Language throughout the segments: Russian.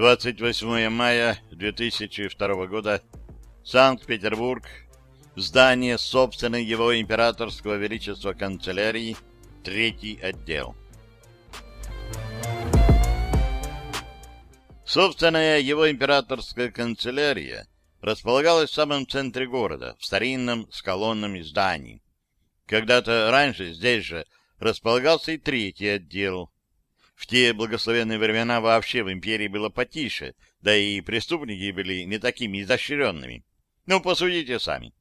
28 мая 2002 года. Санкт-Петербург. Здание собственной его императорского величества канцелярии. Третий отдел. Собственная его императорская канцелярия располагалась в самом центре города, в старинном с колоннами здании. Когда-то раньше здесь же располагался и третий отдел. В те благословенные времена вообще в империи было потише, да и преступники были не такими изощренными. Ну, посудите сами.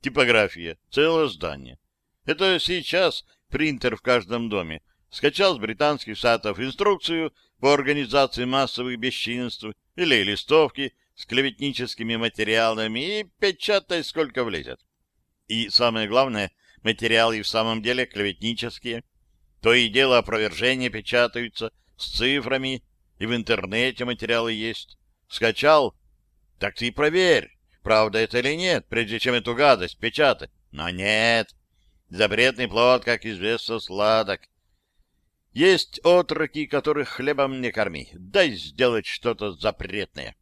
Типография, целое здание. Это сейчас принтер в каждом доме. Скачал с британских сайтов инструкцию по организации массовых бесчинств или листовки с клеветническими материалами и печатай сколько влезет. И самое главное, материалы в самом деле клеветнические. То и дело опровержения печатаются с цифрами, и в интернете материалы есть. Скачал? Так ты проверь, правда это или нет, прежде чем эту гадость печатать. Но нет. Запретный плод, как известно, сладок. Есть отроки, которых хлебом не корми. Дай сделать что-то запретное.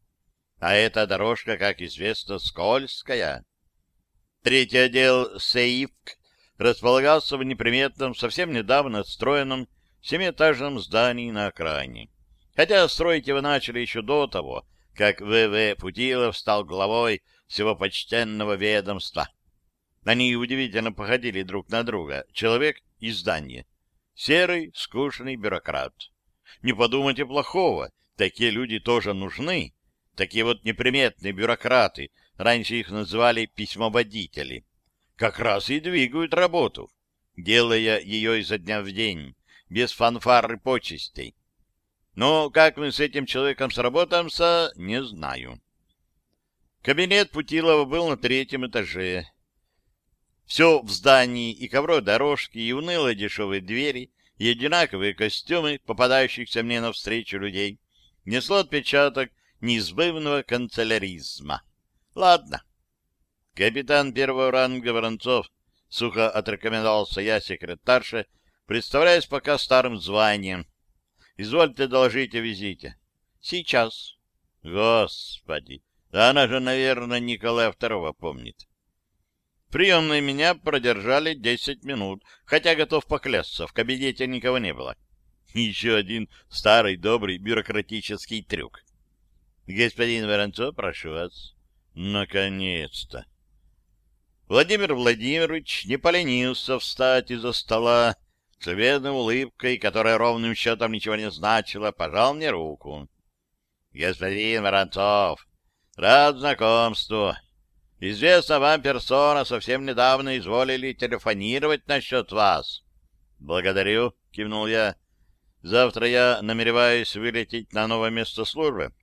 А эта дорожка, как известно, скользкая. Третий отдел СЕИФК располагался в неприметном, совсем недавно отстроенном семиэтажном здании на окраине. Хотя строить его начали еще до того, как В.В. Путилов стал главой всего почтенного ведомства. Они удивительно походили друг на друга, человек и здание. Серый, скучный бюрократ. Не подумайте плохого, такие люди тоже нужны. Такие вот неприметные бюрократы, раньше их называли письмоводители, как раз и двигают работу, делая ее изо дня в день, без фанфар и почестей. Но как мы с этим человеком сработаемся, не знаю. Кабинет Путилова был на третьем этаже. Все в здании, и ковровые дорожки, и унылые дешевые двери, и одинаковые костюмы, попадающихся мне навстречу людей, несло отпечаток неизбывного канцеляризма. Ладно. Капитан первого ранга Воронцов, сухо отрекомендовался я секретарше, представляясь пока старым званием. Извольте доложить о визите. Сейчас. Господи, да она же, наверное, Николая Второго помнит приемной меня продержали десять минут, хотя готов поклясться, в кабинете никого не было. Еще один старый добрый бюрократический трюк. Господин Воронцов, прошу вас. Наконец-то. Владимир Владимирович не поленился встать из-за стола, с бледной улыбкой, которая ровным счетом ничего не значила, пожал мне руку. Господин Воронцов, рад знакомству. Известно вам персона совсем недавно изволили телефонировать насчет вас. — Благодарю, — кивнул я. — Завтра я намереваюсь вылететь на новое место службы,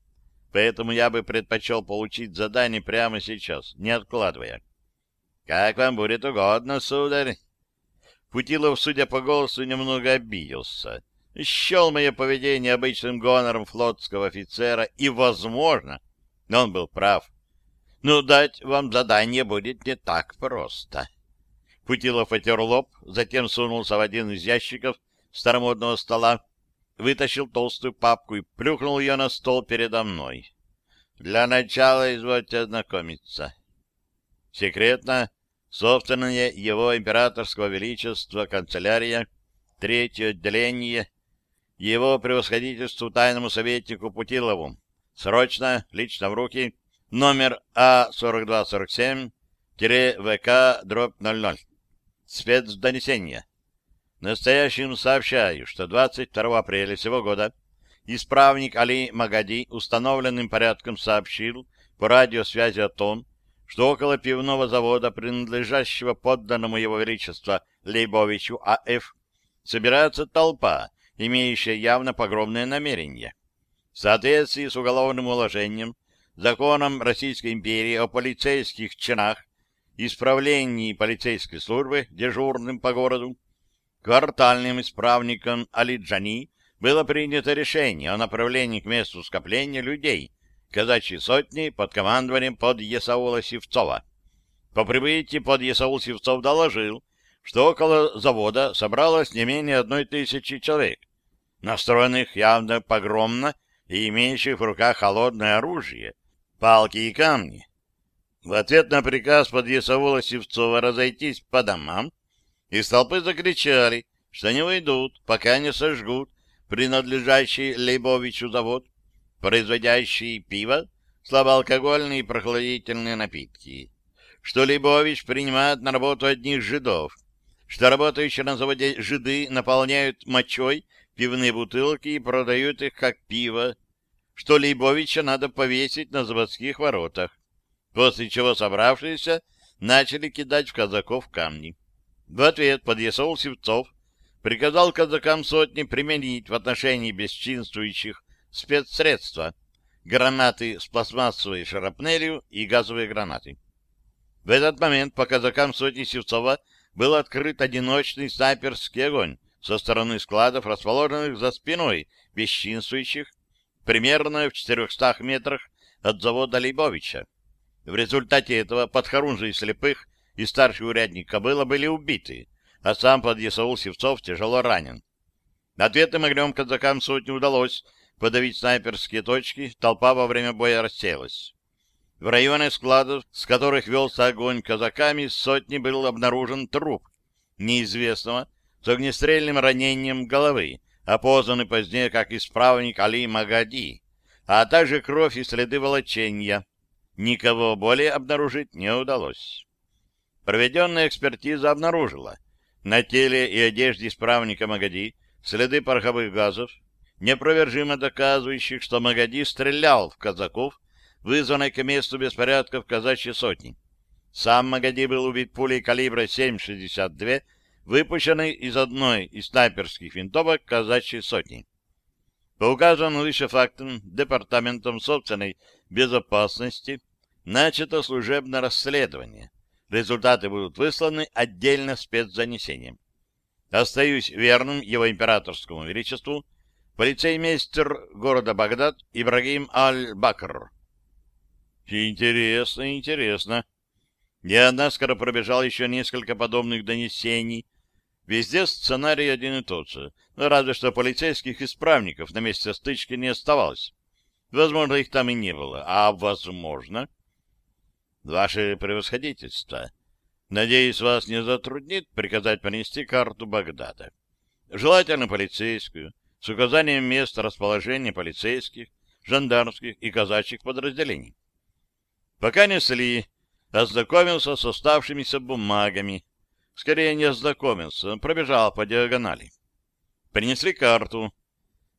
поэтому я бы предпочел получить задание прямо сейчас, не откладывая. — Как вам будет угодно, сударь. Путилов, судя по голосу, немного обиделся. Счел мое поведение обычным гонором флотского офицера, и, возможно, он был прав. Но дать вам задание будет не так просто. Путилов отер лоб, затем сунулся в один из ящиков старомодного стола, вытащил толстую папку и плюхнул ее на стол передо мной. Для начала извольте ознакомиться. Секретно, собственное его императорского величества канцелярия, третье отделение, его превосходительству тайному советнику Путилову. Срочно, лично в руки, номер А4247-ВК-00. Спецдонесение. Настоящим сообщаю, что 22 апреля сего года исправник Али Магади установленным порядком сообщил по радиосвязи о том, что около пивного завода, принадлежащего подданному его величества Лейбовичу А.Ф., собирается толпа, имеющая явно погромное намерение. В соответствии с уголовным уложением законом Российской империи о полицейских чинах, исправлении полицейской службы дежурным по городу, квартальным исправником Алиджани было принято решение о направлении к месту скопления людей казачьей сотни под командованием под Есаула Севцова. По прибытии под Есаул Севцов доложил, что около завода собралось не менее одной тысячи человек, настроенных явно погромно и имеющих в руках холодное оружие, палки и камни. В ответ на приказ подъясового Севцова разойтись по домам, из толпы закричали, что не уйдут, пока не сожгут принадлежащий Лейбовичу завод, производящий пиво, слабоалкогольные и прохладительные напитки, что Лейбович принимает на работу одних жидов, что работающие на заводе жиды наполняют мочой пивные бутылки и продают их как пиво, что Лейбовича надо повесить на заводских воротах, после чего собравшиеся начали кидать в казаков камни. В ответ подъясол Севцов приказал казакам сотни применить в отношении бесчинствующих спецсредства, гранаты с пластмассовой шарапнелью и газовые гранаты. В этот момент по казакам сотни Севцова был открыт одиночный снайперский огонь со стороны складов, расположенных за спиной бесчинствующих, примерно в 400 метрах от завода Лейбовича. В результате этого подхорунжий слепых и старший урядник Кобыла были убиты, а сам подъясаул Севцов тяжело ранен. Ответным огнем казакам сотни удалось подавить снайперские точки, толпа во время боя рассеялась. В районе складов, с которых велся огонь казаками, сотни был обнаружен труп неизвестного с огнестрельным ранением головы, опознанный позднее как исправник Али Магади, а также кровь и следы волочения. Никого более обнаружить не удалось. Проведенная экспертиза обнаружила, на теле и одежде исправника Магади следы пороховых газов, непровержимо доказывающих, что Магади стрелял в казаков, вызванной к месту беспорядков казачьей сотни. Сам Магади был убит пулей калибра 7,62, выпущенной из одной из снайперских винтовок казачьей сотни. По указанным выше фактам Департаментом собственной безопасности начато служебное расследование. Результаты будут высланы отдельно спецзанесением. Остаюсь верным его императорскому величеству, полицеймейстер города Багдад Ибрагим Аль-Бакр. Интересно, интересно. Я наскоро пробежал еще несколько подобных донесений. Везде сценарий один и тот же, но разве что полицейских исправников на месте стычки не оставалось. Возможно, их там и не было, а возможно... Ваше превосходительство, надеюсь, вас не затруднит приказать понести карту Багдада. Желательно полицейскую, с указанием места расположения полицейских, жандармских и казачьих подразделений. Пока несли, ознакомился с оставшимися бумагами. Скорее не ознакомился, пробежал по диагонали. Принесли карту.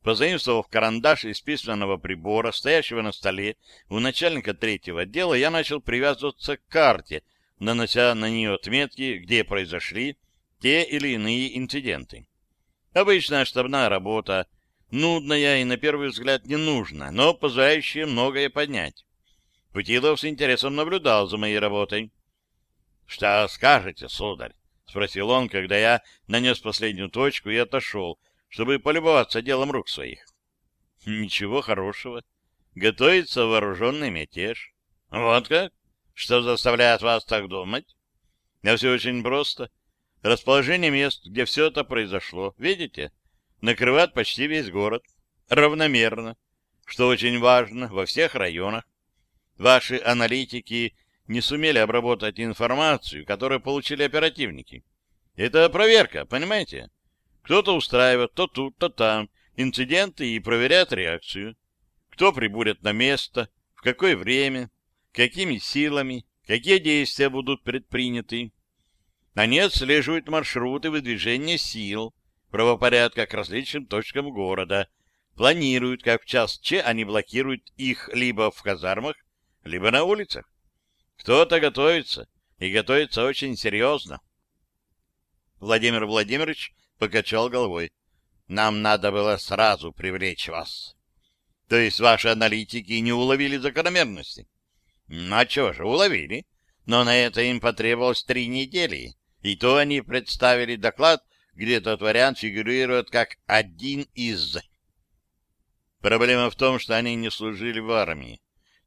Позаимствовав карандаш из письменного прибора, стоящего на столе у начальника третьего отдела, я начал привязываться к карте, нанося на нее отметки, где произошли те или иные инциденты. Обычная штабная работа, нудная и на первый взгляд не нужна, но позволяющая многое поднять. Путилов с интересом наблюдал за моей работой. — Что скажете, сударь? — спросил он, когда я нанес последнюю точку и отошел, чтобы полюбоваться делом рук своих. — Ничего хорошего. Готовится вооруженный мятеж. — Вот как? Что заставляет вас так думать? — Да все очень просто. Расположение мест, где все это произошло, видите, накрывает почти весь город. Равномерно. Что очень важно, во всех районах. Ваши аналитики не сумели обработать информацию, которую получили оперативники. Это проверка, понимаете? Кто-то устраивает то тут, то там инциденты и проверяет реакцию. Кто прибудет на место, в какое время, какими силами, какие действия будут предприняты. Они отслеживают маршруты выдвижения сил, правопорядка к различным точкам города, планируют, как в час Ч они блокируют их либо в казармах, либо на улицах. Кто-то готовится, и готовится очень серьезно. Владимир Владимирович покачал головой. Нам надо было сразу привлечь вас. То есть ваши аналитики не уловили закономерности? Ну, а что же, уловили. Но на это им потребовалось три недели. И то они представили доклад, где этот вариант фигурирует как один из. Проблема в том, что они не служили в армии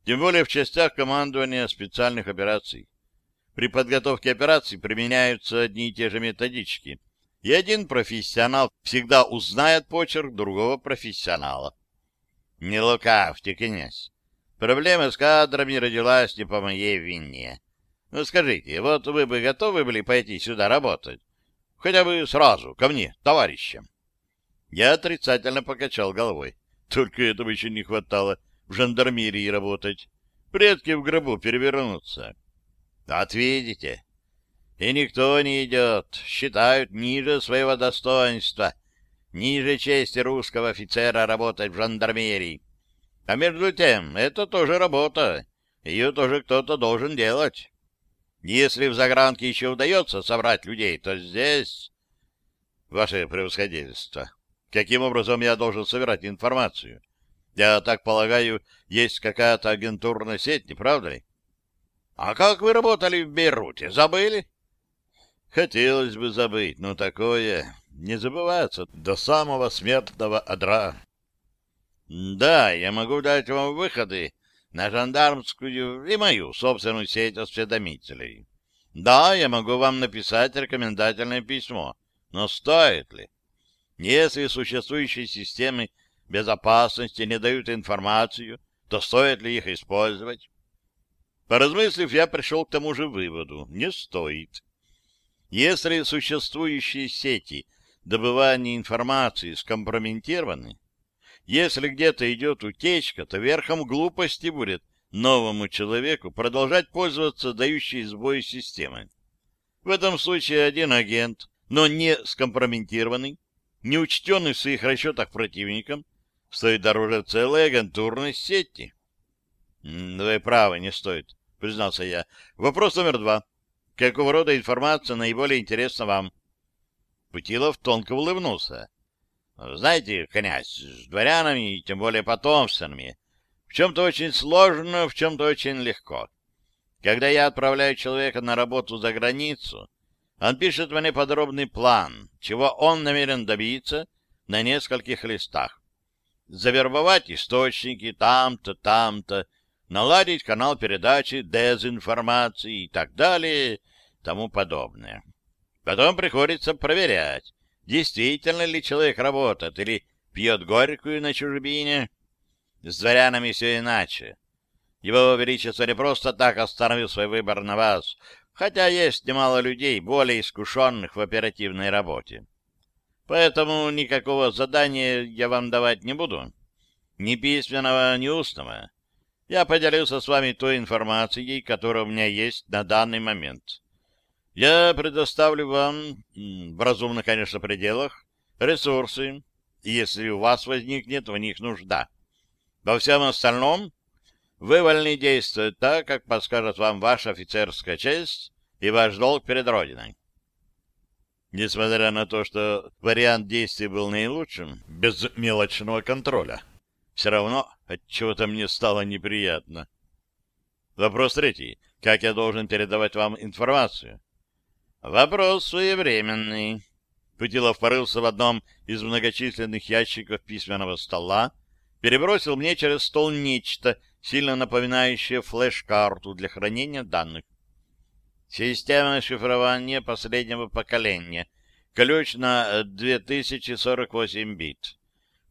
тем более в частях командования специальных операций. При подготовке операций применяются одни и те же методички, и один профессионал всегда узнает почерк другого профессионала. Не лукавьте, князь. Проблема с кадрами родилась не по моей вине. Ну, скажите, вот вы бы готовы были пойти сюда работать? Хотя бы сразу, ко мне, товарищам. Я отрицательно покачал головой. Только этого еще не хватало в жандармерии работать. Предки в гробу перевернутся. Отвидите. И никто не идет. Считают ниже своего достоинства, ниже чести русского офицера работать в жандармерии. А между тем, это тоже работа. Ее тоже кто-то должен делать. Если в загранке еще удается собрать людей, то здесь... Ваше превосходительство, каким образом я должен собирать информацию? Я так полагаю, есть какая-то агентурная сеть, не правда ли? А как вы работали в Бейруте? Забыли? Хотелось бы забыть, но такое не забывается до самого смертного одра. Да, я могу дать вам выходы на жандармскую и мою собственную сеть осведомителей. Да, я могу вам написать рекомендательное письмо, но стоит ли? Если существующие системы безопасности не дают информацию, то стоит ли их использовать? Поразмыслив, я пришел к тому же выводу. Не стоит. Если существующие сети добывания информации скомпрометированы, если где-то идет утечка, то верхом глупости будет новому человеку продолжать пользоваться дающей сбой системой. В этом случае один агент, но не скомпрометированный, не учтенный в своих расчетах противником, стоит дороже целой агентурной сети. — Вы правы, не стоит, — признался я. Вопрос номер два. Какого рода информация наиболее интересна вам? Путилов тонко улыбнулся. Знаете, князь, с дворянами, тем более потомственными, в чем-то очень сложно, в чем-то очень легко. Когда я отправляю человека на работу за границу, он пишет мне подробный план, чего он намерен добиться на нескольких листах. Завербовать источники там-то, там-то, наладить канал передачи дезинформации и так далее, тому подобное. Потом приходится проверять, действительно ли человек работает или пьет горькую на чужбине. С дворянами все иначе. Его Величество не просто так остановил свой выбор на вас, хотя есть немало людей, более искушенных в оперативной работе. Поэтому никакого задания я вам давать не буду. Ни письменного, ни устного. Я поделился с вами той информацией, которая у меня есть на данный момент. Я предоставлю вам, в разумных, конечно, пределах, ресурсы, если у вас возникнет в них нужда. Во всем остальном вы вольны действовать так, как подскажет вам ваша офицерская честь и ваш долг перед Родиной. Несмотря на то, что вариант действий был наилучшим, без мелочного контроля, все равно от чего то мне стало неприятно. Вопрос третий. Как я должен передавать вам информацию? Вопрос своевременный. Путилов порылся в одном из многочисленных ящиков письменного стола, перебросил мне через стол нечто, сильно напоминающее флеш-карту для хранения данных. Система шифрования последнего поколения. Ключ на 2048 бит.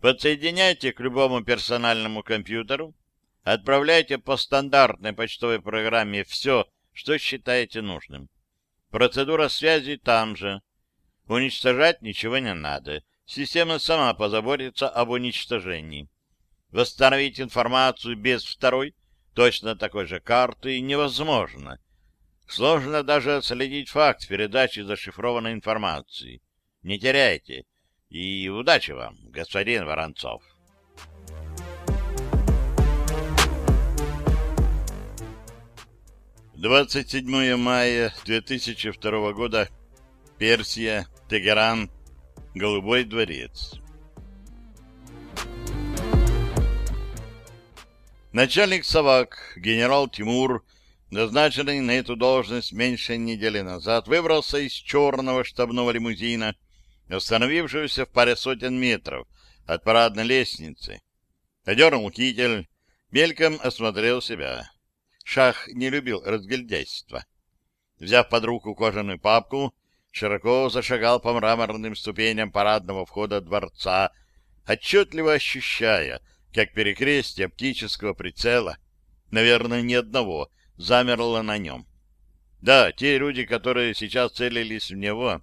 Подсоединяйте к любому персональному компьютеру, отправляйте по стандартной почтовой программе все, что считаете нужным. Процедура связи там же. Уничтожать ничего не надо. Система сама позаботится об уничтожении. Восстановить информацию без второй, точно такой же карты, невозможно. Сложно даже отследить факт передачи зашифрованной информации. Не теряйте. И удачи вам, господин Воронцов. 27 мая 2002 года. Персия, Тегеран, Голубой дворец. Начальник Савак, генерал Тимур, назначенный на эту должность меньше недели назад, выбрался из черного штабного лимузина, остановившегося в паре сотен метров от парадной лестницы. Одернул китель, мельком осмотрел себя. Шах не любил разгильдяйства. Взяв под руку кожаную папку, широко зашагал по мраморным ступеням парадного входа дворца, отчетливо ощущая, как перекрестие оптического прицела. Наверное, ни одного замерло на нем. Да, те люди, которые сейчас целились в него,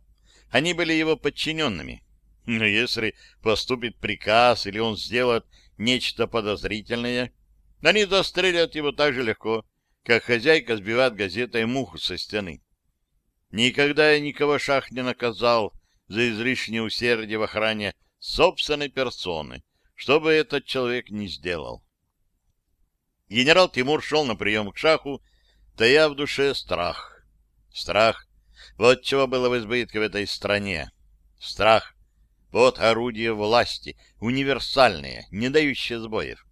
они были его подчиненными. Но если поступит приказ или он сделает нечто подозрительное, они застрелят его так же легко, как хозяйка сбивает газетой муху со стены. Никогда я никого шах не наказал за излишнее усердие в охране собственной персоны, что бы этот человек ни сделал. Генерал Тимур шел на прием к шаху, тая в душе страх. Страх. Вот чего было в избытке в этой стране. Страх. Вот орудие власти, универсальное, не дающее сбоев.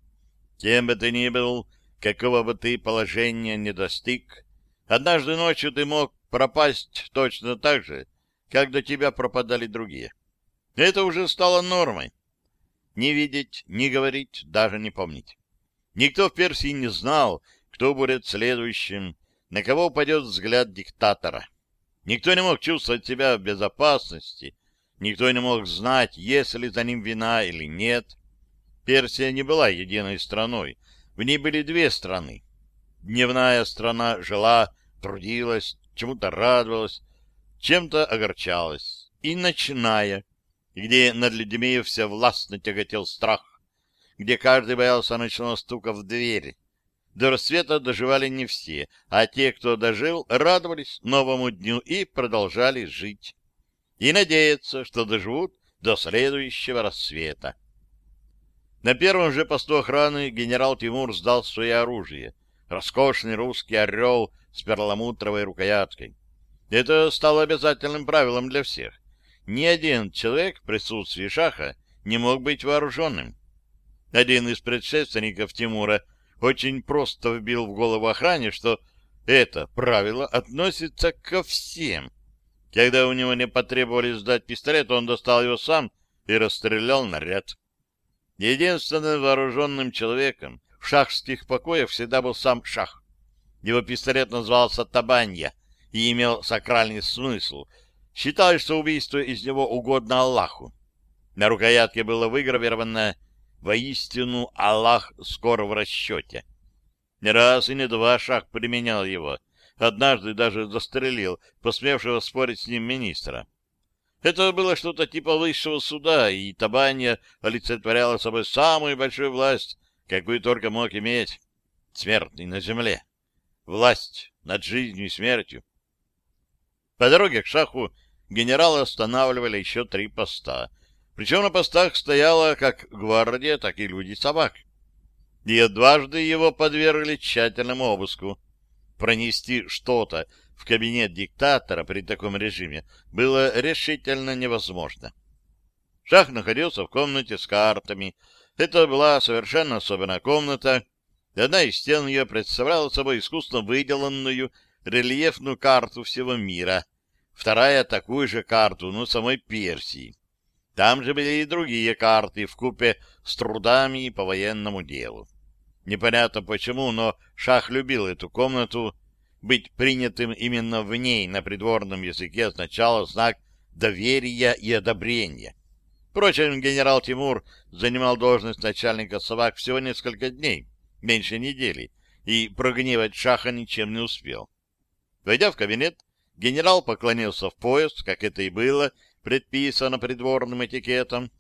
Кем бы ты ни был, какого бы ты положения не достиг, однажды ночью ты мог пропасть точно так же, как до тебя пропадали другие. Это уже стало нормой. Не видеть, не говорить, даже не помнить. Никто в Персии не знал, кто будет следующим, на кого упадет взгляд диктатора. Никто не мог чувствовать себя в безопасности, никто не мог знать, есть ли за ним вина или нет. Персия не была единой страной, в ней были две страны. Дневная страна жила, трудилась, чему-то радовалась, чем-то огорчалась. И ночная, где над людьми все властно тяготел страх, где каждый боялся ночного стука в дверь. До рассвета доживали не все, а те, кто дожил, радовались новому дню и продолжали жить. И надеяться, что доживут до следующего рассвета. На первом же посту охраны генерал Тимур сдал свое оружие. Роскошный русский орел с перламутровой рукояткой. Это стало обязательным правилом для всех. Ни один человек в присутствии шаха не мог быть вооруженным. Один из предшественников Тимура очень просто вбил в голову охране, что это правило относится ко всем. Когда у него не потребовали сдать пистолет, он достал его сам и расстрелял наряд. Единственным вооруженным человеком в шахских покоях всегда был сам шах. Его пистолет назывался Табанья и имел сакральный смысл. Считалось, что убийство из него угодно Аллаху. На рукоятке было выгравировано «Воистину Аллах скоро в расчете». Не раз и не два шах применял его. Однажды даже застрелил посмевшего спорить с ним министра. Это было что-то типа высшего суда, и Табанья олицетворяла собой самую большую власть, какую только мог иметь смертный на земле. Власть над жизнью и смертью. По дороге к шаху генерала останавливали еще три поста. Причем на постах стояла как гвардия, так и люди-собак. И дважды его подвергли тщательному обыску. Пронести что-то в кабинет диктатора при таком режиме было решительно невозможно. Шах находился в комнате с картами. Это была совершенно особенная комната. Одна из стен ее представляла собой искусно выделанную рельефную карту всего мира, вторая — такую же карту, но самой Персии. Там же были и другие карты в купе с трудами по военному делу. Непонятно почему, но Шах любил эту комнату быть принятым именно в ней на придворном языке означало знак доверия и одобрения. Впрочем, генерал Тимур занимал должность начальника собак всего несколько дней, меньше недели, и прогневать Шаха ничем не успел. Войдя в кабинет, генерал поклонился в пояс, как это и было предписано придворным этикетом.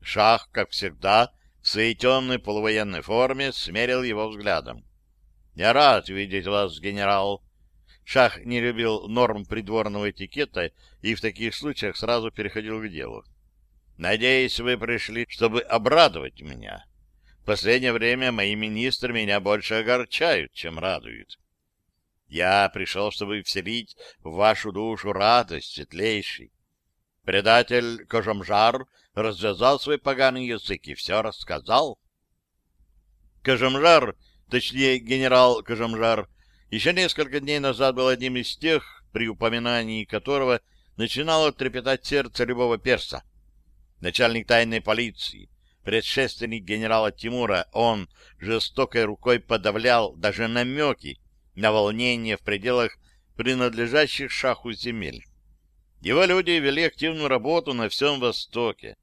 Шах, как всегда, в своей темной полувоенной форме смерил его взглядом. — Я рад видеть вас, генерал, Шах не любил норм придворного этикета и в таких случаях сразу переходил к делу. «Надеюсь, вы пришли, чтобы обрадовать меня. В последнее время мои министры меня больше огорчают, чем радуют. Я пришел, чтобы вселить в вашу душу радость светлейший. Предатель Кожамжар развязал свой поганый язык и все рассказал. Кожамжар, точнее генерал Кожамжар, еще несколько дней назад был одним из тех, при упоминании которого начинало трепетать сердце любого перса. Начальник тайной полиции, предшественник генерала Тимура, он жестокой рукой подавлял даже намеки на волнение в пределах принадлежащих шаху земель. Его люди вели активную работу на всем Востоке,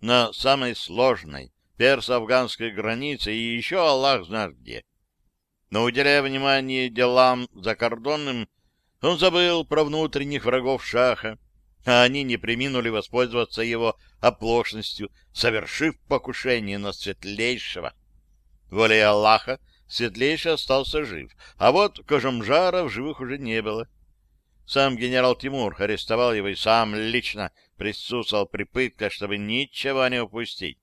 на самой сложной, персо-афганской границе и еще Аллах знает где. Но, уделяя внимание делам закордонным, он забыл про внутренних врагов Шаха, а они не приминули воспользоваться его оплошностью, совершив покушение на светлейшего. Волей Аллаха светлейший остался жив, а вот Кожемжара в живых уже не было. Сам генерал Тимур арестовал его и сам лично присутствовал при пытках, чтобы ничего не упустить.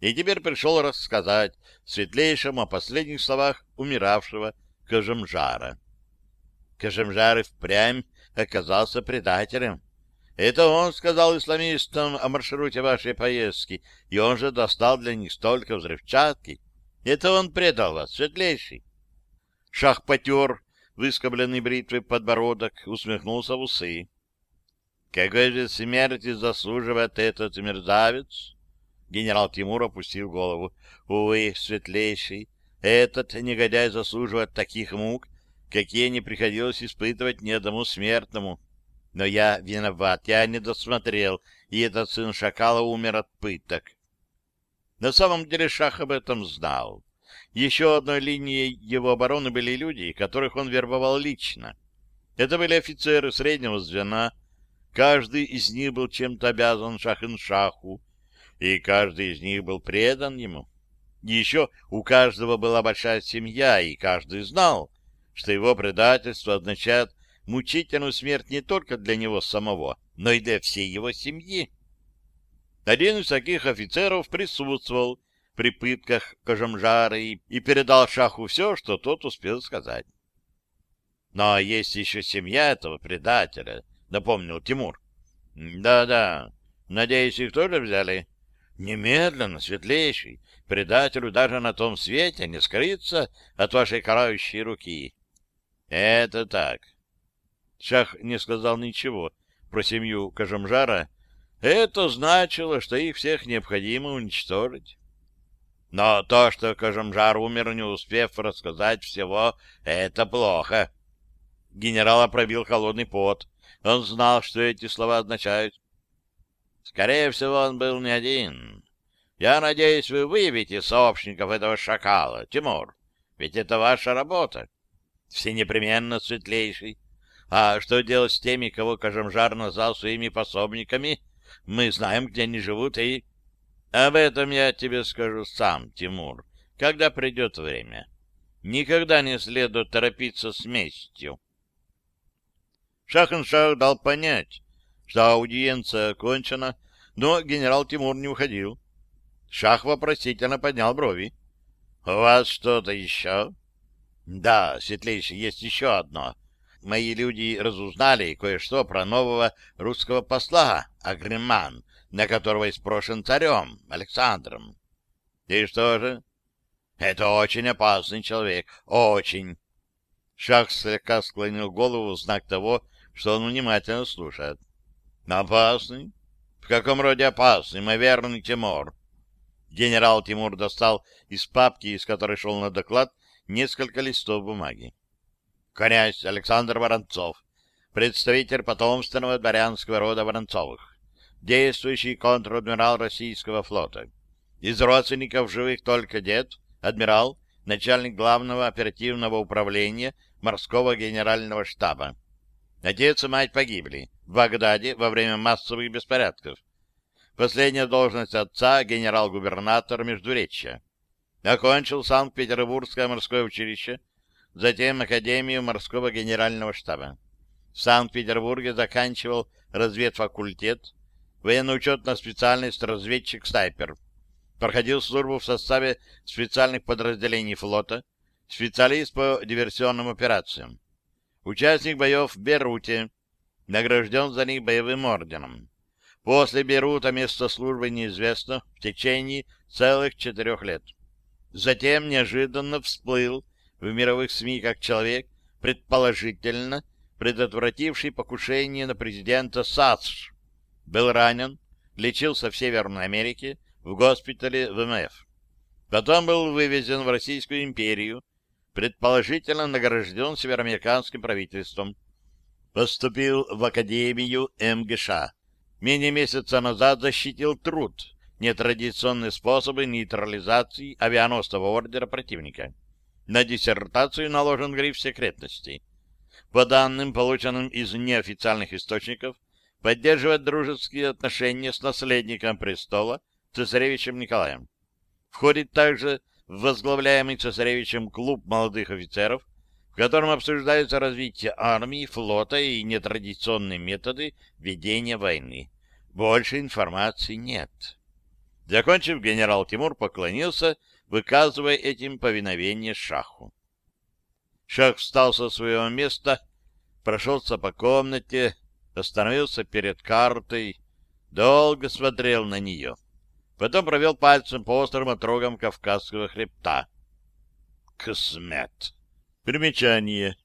И теперь пришел рассказать светлейшему о последних словах умиравшего Кожемжара. Кожемжар и впрямь оказался предателем. Это он сказал исламистам о маршруте вашей поездки, и он же достал для них столько взрывчатки. Это он предал вас, светлейший. Шах потер выскобленный бритвой подбородок, усмехнулся в усы. Какой же смерти заслуживает этот мерзавец? Генерал Тимур опустил голову. Увы, светлейший, этот негодяй заслуживает таких мук, какие не приходилось испытывать ни одному смертному. Но я виноват, я не досмотрел, и этот сын шакала умер от пыток. На самом деле Шах об этом знал. Еще одной линией его обороны были люди, которых он вербовал лично. Это были офицеры среднего звена, каждый из них был чем-то обязан Шахин-Шаху, и каждый из них был предан ему. Еще у каждого была большая семья, и каждый знал, что его предательство означает мучительную смерть не только для него самого, но и для всей его семьи. Один из таких офицеров присутствовал при пытках Кожемжара и, и передал Шаху все, что тот успел сказать. Но есть еще семья этого предателя, напомнил Тимур. Да-да, надеюсь, их тоже взяли? Немедленно, светлейший, предателю даже на том свете не скрыться от вашей карающей руки. Это так. Шах не сказал ничего про семью Кажамжара. Это значило, что их всех необходимо уничтожить. Но то, что Кажамжар умер, не успев рассказать всего, это плохо. Генерала пробил холодный пот. Он знал, что эти слова означают. Скорее всего, он был не один. Я надеюсь, вы выявите сообщников этого шакала, Тимур. Ведь это ваша работа все непременно светлейший. А что делать с теми, кого Кожемжар назвал своими пособниками? Мы знаем, где они живут, и... Об этом я тебе скажу сам, Тимур, когда придет время. Никогда не следует торопиться с местью. Шахеншах дал понять, что аудиенция окончена, но генерал Тимур не уходил. Шах вопросительно поднял брови. — У вас что-то еще? Да, светлейший, есть еще одно. Мои люди разузнали кое-что про нового русского посла Агриман, на которого испрошен царем Александром. И что же? Это очень опасный человек, очень. Шах слегка склонил голову в знак того, что он внимательно слушает. Опасный? В каком роде опасный, мой верный Тимур? Генерал Тимур достал из папки, из которой шел на доклад, несколько листов бумаги. Князь Александр Воронцов, представитель потомственного дворянского рода Воронцовых, действующий контр-адмирал российского флота. Из родственников живых только дед, адмирал, начальник главного оперативного управления морского генерального штаба. Отец и мать погибли в Багдаде во время массовых беспорядков. Последняя должность отца — генерал-губернатор Междуречья. Окончил Санкт-Петербургское морское училище, затем Академию морского генерального штаба. В Санкт-Петербурге заканчивал разведфакультет, военно-учетная специальность разведчик-снайпер. Проходил службу в составе специальных подразделений флота, специалист по диверсионным операциям. Участник боев в Беруте, награжден за них боевым орденом. После Берута место службы неизвестно в течение целых четырех лет затем неожиданно всплыл в мировых СМИ как человек, предположительно предотвративший покушение на президента САСШ. Был ранен, лечился в Северной Америке, в госпитале ВМФ. Потом был вывезен в Российскую империю, предположительно награжден североамериканским правительством. Поступил в Академию МГШ. Менее месяца назад защитил труд нетрадиционные способы нейтрализации авианосного ордера противника. На диссертацию наложен гриф секретности. По данным, полученным из неофициальных источников, поддерживать дружеские отношения с наследником престола цесаревичем Николаем. Входит также в возглавляемый цесаревичем клуб молодых офицеров, в котором обсуждается развитие армии, флота и нетрадиционные методы ведения войны. Больше информации нет. Закончив, генерал Тимур поклонился, выказывая этим повиновение шаху. Шах встал со своего места, прошелся по комнате, остановился перед картой, долго смотрел на нее. Потом провел пальцем по острым отрогам Кавказского хребта. Космет. Примечание.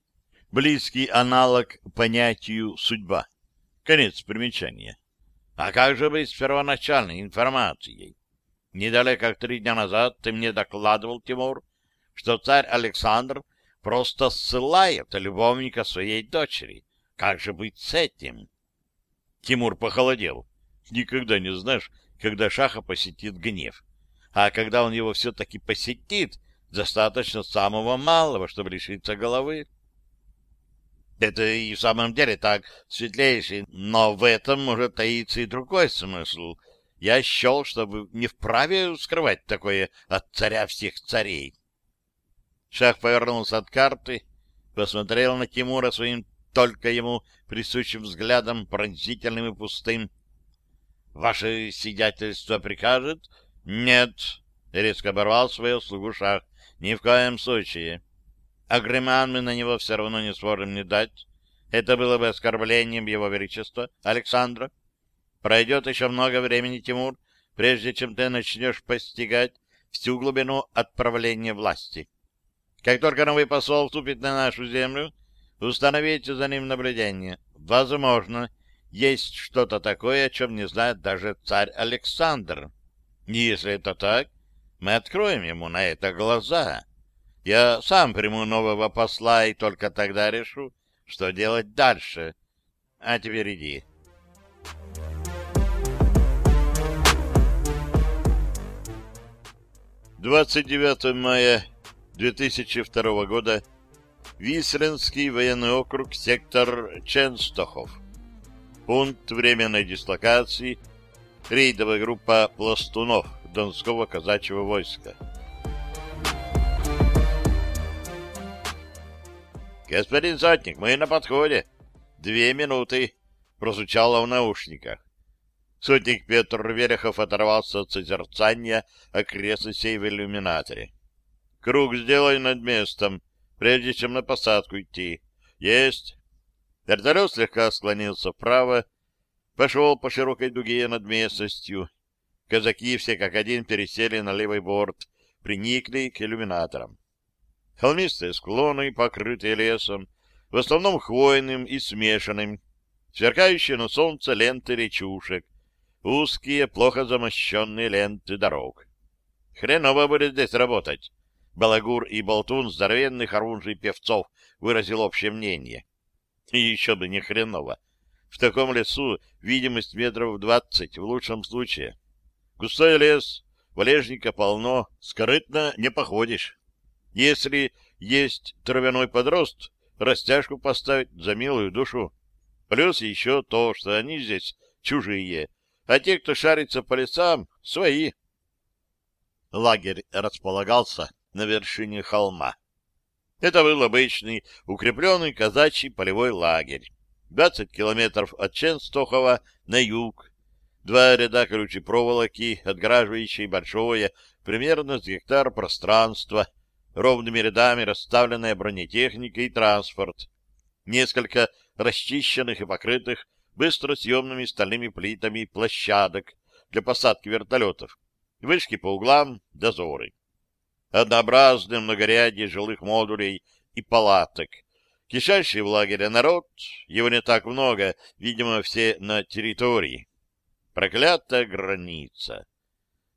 Близкий аналог понятию «судьба». Конец примечания. А как же быть с первоначальной информацией? Недалеко три дня назад ты мне докладывал, Тимур, что царь Александр просто ссылает любовника своей дочери. Как же быть с этим? Тимур похолодел. Никогда не знаешь, когда шаха посетит гнев. А когда он его все-таки посетит, достаточно самого малого, чтобы лишиться головы. Это и в самом деле так, светлейший, но в этом может таиться и другой смысл. Я счел, чтобы не вправе скрывать такое от царя всех царей. Шах повернулся от карты, посмотрел на Тимура своим только ему присущим взглядом, пронзительным и пустым. — Ваше сиятельство прикажет? — Нет, — резко оборвал свое слугу Шах. — Ни в коем случае. — Агреман мы на него все равно не сможем не дать. Это было бы оскорблением его величества Александра. Пройдет еще много времени, Тимур, прежде чем ты начнешь постигать всю глубину отправления власти. Как только новый посол вступит на нашу землю, установите за ним наблюдение. Возможно, есть что-то такое, о чем не знает даже царь Александр. Если это так, мы откроем ему на это глаза. Я сам приму нового посла и только тогда решу, что делать дальше. А теперь иди. Двадцать девятое мая 2002 года. Висленский военный округ, сектор Ченстохов. Пункт временной дислокации. Рейдовая группа пластунов Донского казачьего войска. «Господин Сотник, мы на подходе. Две минуты», — прозвучало в наушниках. Сотник Петр Верехов оторвался от созерцания окрестностей в иллюминаторе. «Круг сделай над местом, прежде чем на посадку идти. Есть!» Вертолет слегка склонился вправо, пошел по широкой дуге над местностью. Казаки все как один пересели на левый борт, приникли к иллюминаторам. Холмистые склоны, покрытые лесом, в основном хвойным и смешанным, сверкающие на солнце ленты речушек, узкие, плохо замощенные ленты дорог. Хреново будет здесь работать. Балагур и Болтун, здоровенных оружий певцов, выразил общее мнение. И еще бы не хреново. В таком лесу видимость метров двадцать, в лучшем случае. Густой лес, валежника полно, скорытно не походишь. Если есть травяной подрост, растяжку поставить за милую душу. Плюс еще то, что они здесь чужие, а те, кто шарится по лесам, свои. Лагерь располагался на вершине холма. Это был обычный укрепленный казачий полевой лагерь. 20 километров от Ченстохова на юг. Два ряда колючей проволоки, отграживающие большое, примерно с гектар пространства, ровными рядами расставленная бронетехника и транспорт, несколько расчищенных и покрытых быстро съемными стальными плитами площадок для посадки вертолетов, вышки по углам, дозоры. Однообразное многорядие жилых модулей и палаток, кишащий в лагере народ, его не так много, видимо, все на территории. Проклятая граница.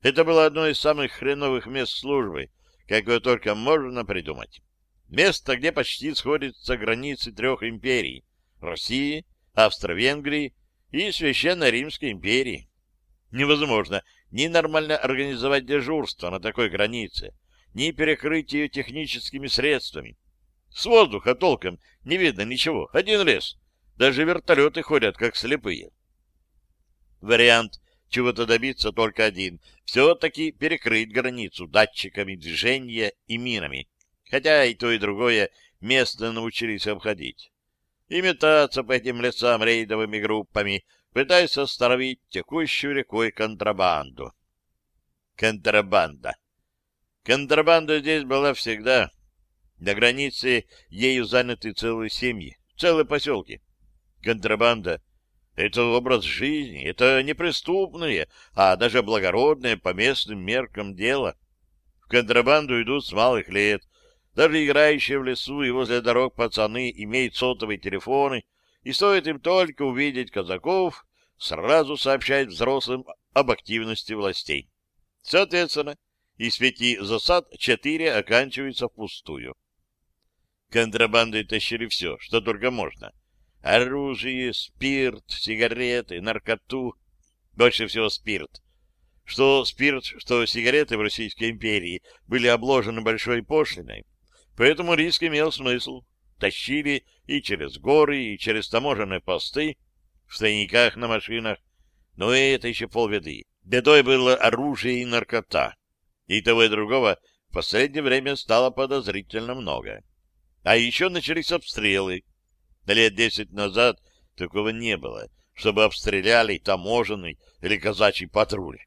Это было одно из самых хреновых мест службы — какое только можно придумать. Место, где почти сходятся границы трех империй — России, Австро-Венгрии и Священной Римской империи. Невозможно ни нормально организовать дежурство на такой границе, ни перекрыть ее техническими средствами. С воздуха толком не видно ничего, один лес. Даже вертолеты ходят, как слепые. Вариант чего-то добиться только один — все-таки перекрыть границу датчиками движения и минами, хотя и то, и другое место научились обходить. И метаться по этим лесам рейдовыми группами, пытаясь остановить текущую рекой контрабанду. Контрабанда. Контрабанда здесь была всегда. До границы ею заняты целые семьи, целые поселки. Контрабанда — это образ жизни, это не преступное, а даже благородное по местным меркам дело. В контрабанду идут с малых лет. Даже играющие в лесу и возле дорог пацаны имеют сотовые телефоны, и стоит им только увидеть казаков, сразу сообщать взрослым об активности властей. Соответственно, из пяти засад четыре оканчиваются впустую. Контрабандой тащили все, что только можно. Оружие, спирт, сигареты, наркоту. Больше всего спирт. Что спирт, что сигареты в Российской империи были обложены большой пошлиной, поэтому риск имел смысл. Тащили и через горы, и через таможенные посты, в тайниках на машинах. Но это еще полбеды. Бедой было оружие и наркота. И того и другого в последнее время стало подозрительно много. А еще начались обстрелы. Лет десять назад такого не было, чтобы обстреляли таможенный или казачий патруль.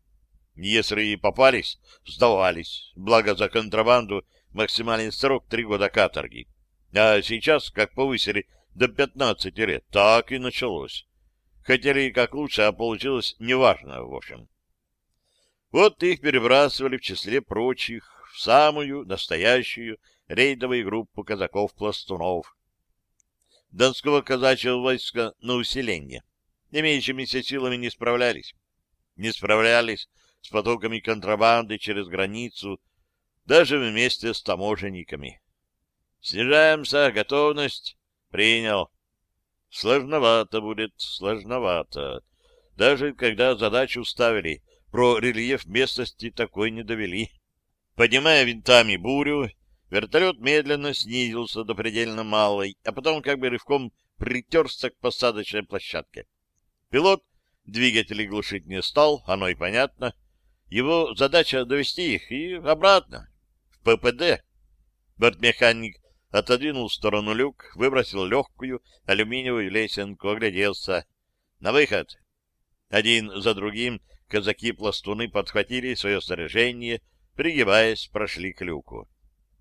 Если и попались, сдавались. Благо за контрабанду максимальный срок три года каторги. А сейчас, как повысили до пятнадцати лет, так и началось. Хотели как лучше, а получилось неважно, в общем. Вот их перебрасывали в числе прочих в самую настоящую рейдовую группу казаков-пластунов. Донского казачьего войска на усиление. Имеющимися силами не справлялись. Не справлялись с потоками контрабанды через границу, даже вместе с таможенниками. Снижаемся, готовность. Принял. Сложновато будет, сложновато. Даже когда задачу ставили, про рельеф местности такой не довели. Поднимая винтами бурю, вертолет медленно снизился до предельно малой, а потом как бы рывком притерся к посадочной площадке. Пилот двигатели глушить не стал, оно и понятно. Его задача довести их и обратно, в ППД. Бортмеханик отодвинул в сторону люк, выбросил легкую алюминиевую лесенку, огляделся. На выход. Один за другим казаки-пластуны подхватили свое снаряжение, пригибаясь, прошли к люку.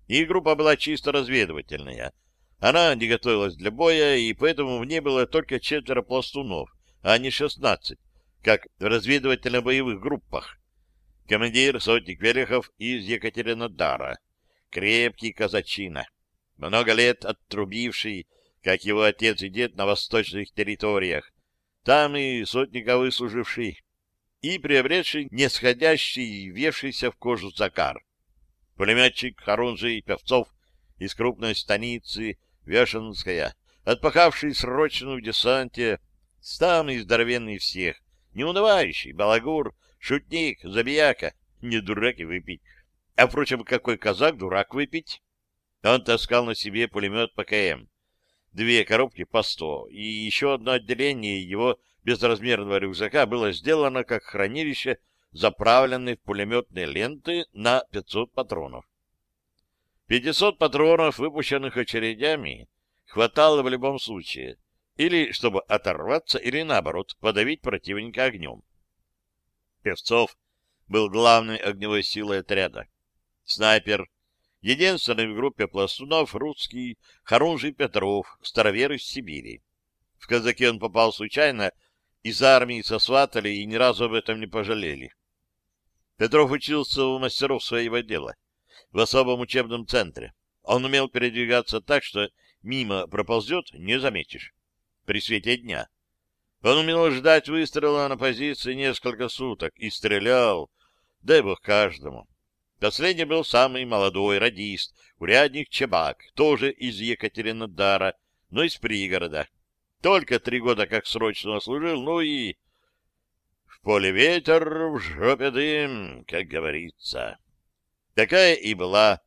Их группа была чисто разведывательная. Она не готовилась для боя, и поэтому в ней было только четверо пластунов, а не шестнадцать, как в разведывательно-боевых группах. Командир сотник Велихов из Екатеринодара. Крепкий казачина. Много лет оттрубивший, как его отец и дед, на восточных территориях. Там и сотника выслуживший и приобретший несходящий и въевшийся в кожу Закар. Пулеметчик Харунжий Певцов из крупной станицы Вешенская, отпахавший срочно в десанте, самый здоровенный всех, неунывающий, балагур, шутник, забияка, не дурак и выпить. А, впрочем, какой казак дурак выпить? Он таскал на себе пулемет ПКМ, две коробки по сто, и еще одно отделение его безразмерного рюкзака было сделано как хранилище, заправленной в пулеметные ленты на 500 патронов. 500 патронов, выпущенных очередями, хватало в любом случае, или чтобы оторваться, или наоборот, подавить противника огнем. Певцов был главной огневой силой отряда. Снайпер, единственный в группе пластунов русский Харунжий Петров, старовер из Сибири. В казаки он попал случайно из армии сосватали и ни разу об этом не пожалели. Петров учился у мастеров своего дела, в особом учебном центре. Он умел передвигаться так, что мимо проползет, не заметишь, при свете дня. Он умел ждать выстрела на позиции несколько суток и стрелял, дай бог каждому. Последний был самый молодой радист, урядник Чебак, тоже из Екатеринодара, но из пригорода. Только три года как срочно служил, ну и... В поле ветер, в жопе дым, как говорится. Такая и была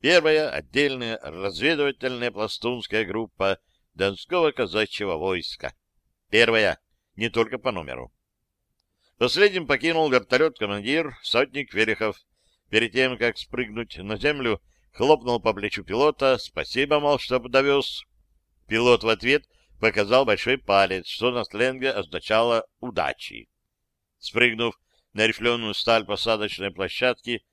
первая отдельная разведывательная пластунская группа Донского казачьего войска. Первая, не только по номеру. Последним покинул вертолет командир, сотник Верехов. Перед тем, как спрыгнуть на землю, хлопнул по плечу пилота. Спасибо, мол, что довез. Пилот в ответ показал большой палец, что на сленге означало «удачи». Спрыгнув на рифленую сталь посадочной площадки,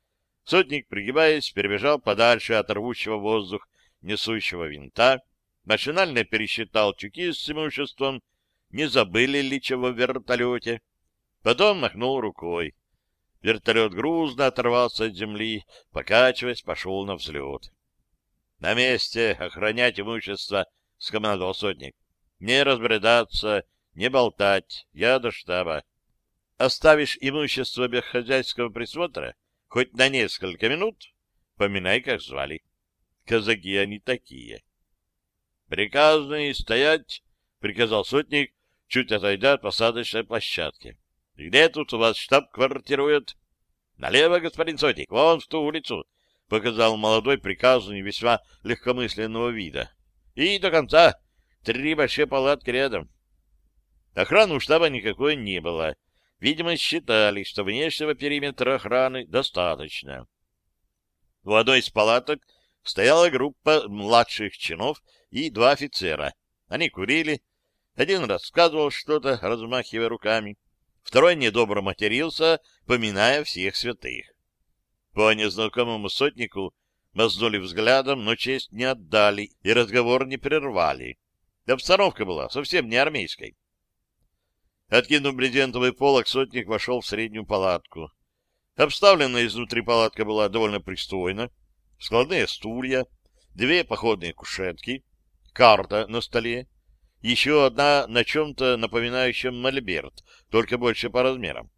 сотник, пригибаясь, перебежал подальше от рвущего воздух несущего винта, машинально пересчитал тюки с имуществом, не забыли ли чего в вертолете. Потом махнул рукой. Вертолет грузно оторвался от земли, покачиваясь, пошел на взлет. — На месте охранять имущество, — скомандовал сотник. — Не разбредаться, не болтать, я до штаба. Оставишь имущество без хозяйского присмотра хоть на несколько минут, поминай, как звали. Казаки они такие. — Приказный стоять, — приказал сотник, чуть отойдя от посадочной площадки. — Где тут у вас штаб квартирует? — Налево, господин сотник, вон в ту улицу, — показал молодой приказный весьма легкомысленного вида. — И до конца три большие палатки рядом. Охраны у штаба никакой не было, — Видимо, считали, что внешнего периметра охраны достаточно. В одной из палаток стояла группа младших чинов и два офицера. Они курили. Один рассказывал что-то, размахивая руками. Второй недобро матерился, поминая всех святых. По незнакомому сотнику мазнули взглядом, но честь не отдали и разговор не прервали. Обстановка была совсем не армейской. Откинув брезентовый полок, сотник вошел в среднюю палатку. Обставленная изнутри палатка была довольно пристойна. Складные стулья, две походные кушетки, карта на столе, еще одна на чем-то напоминающем мольберт, только больше по размерам.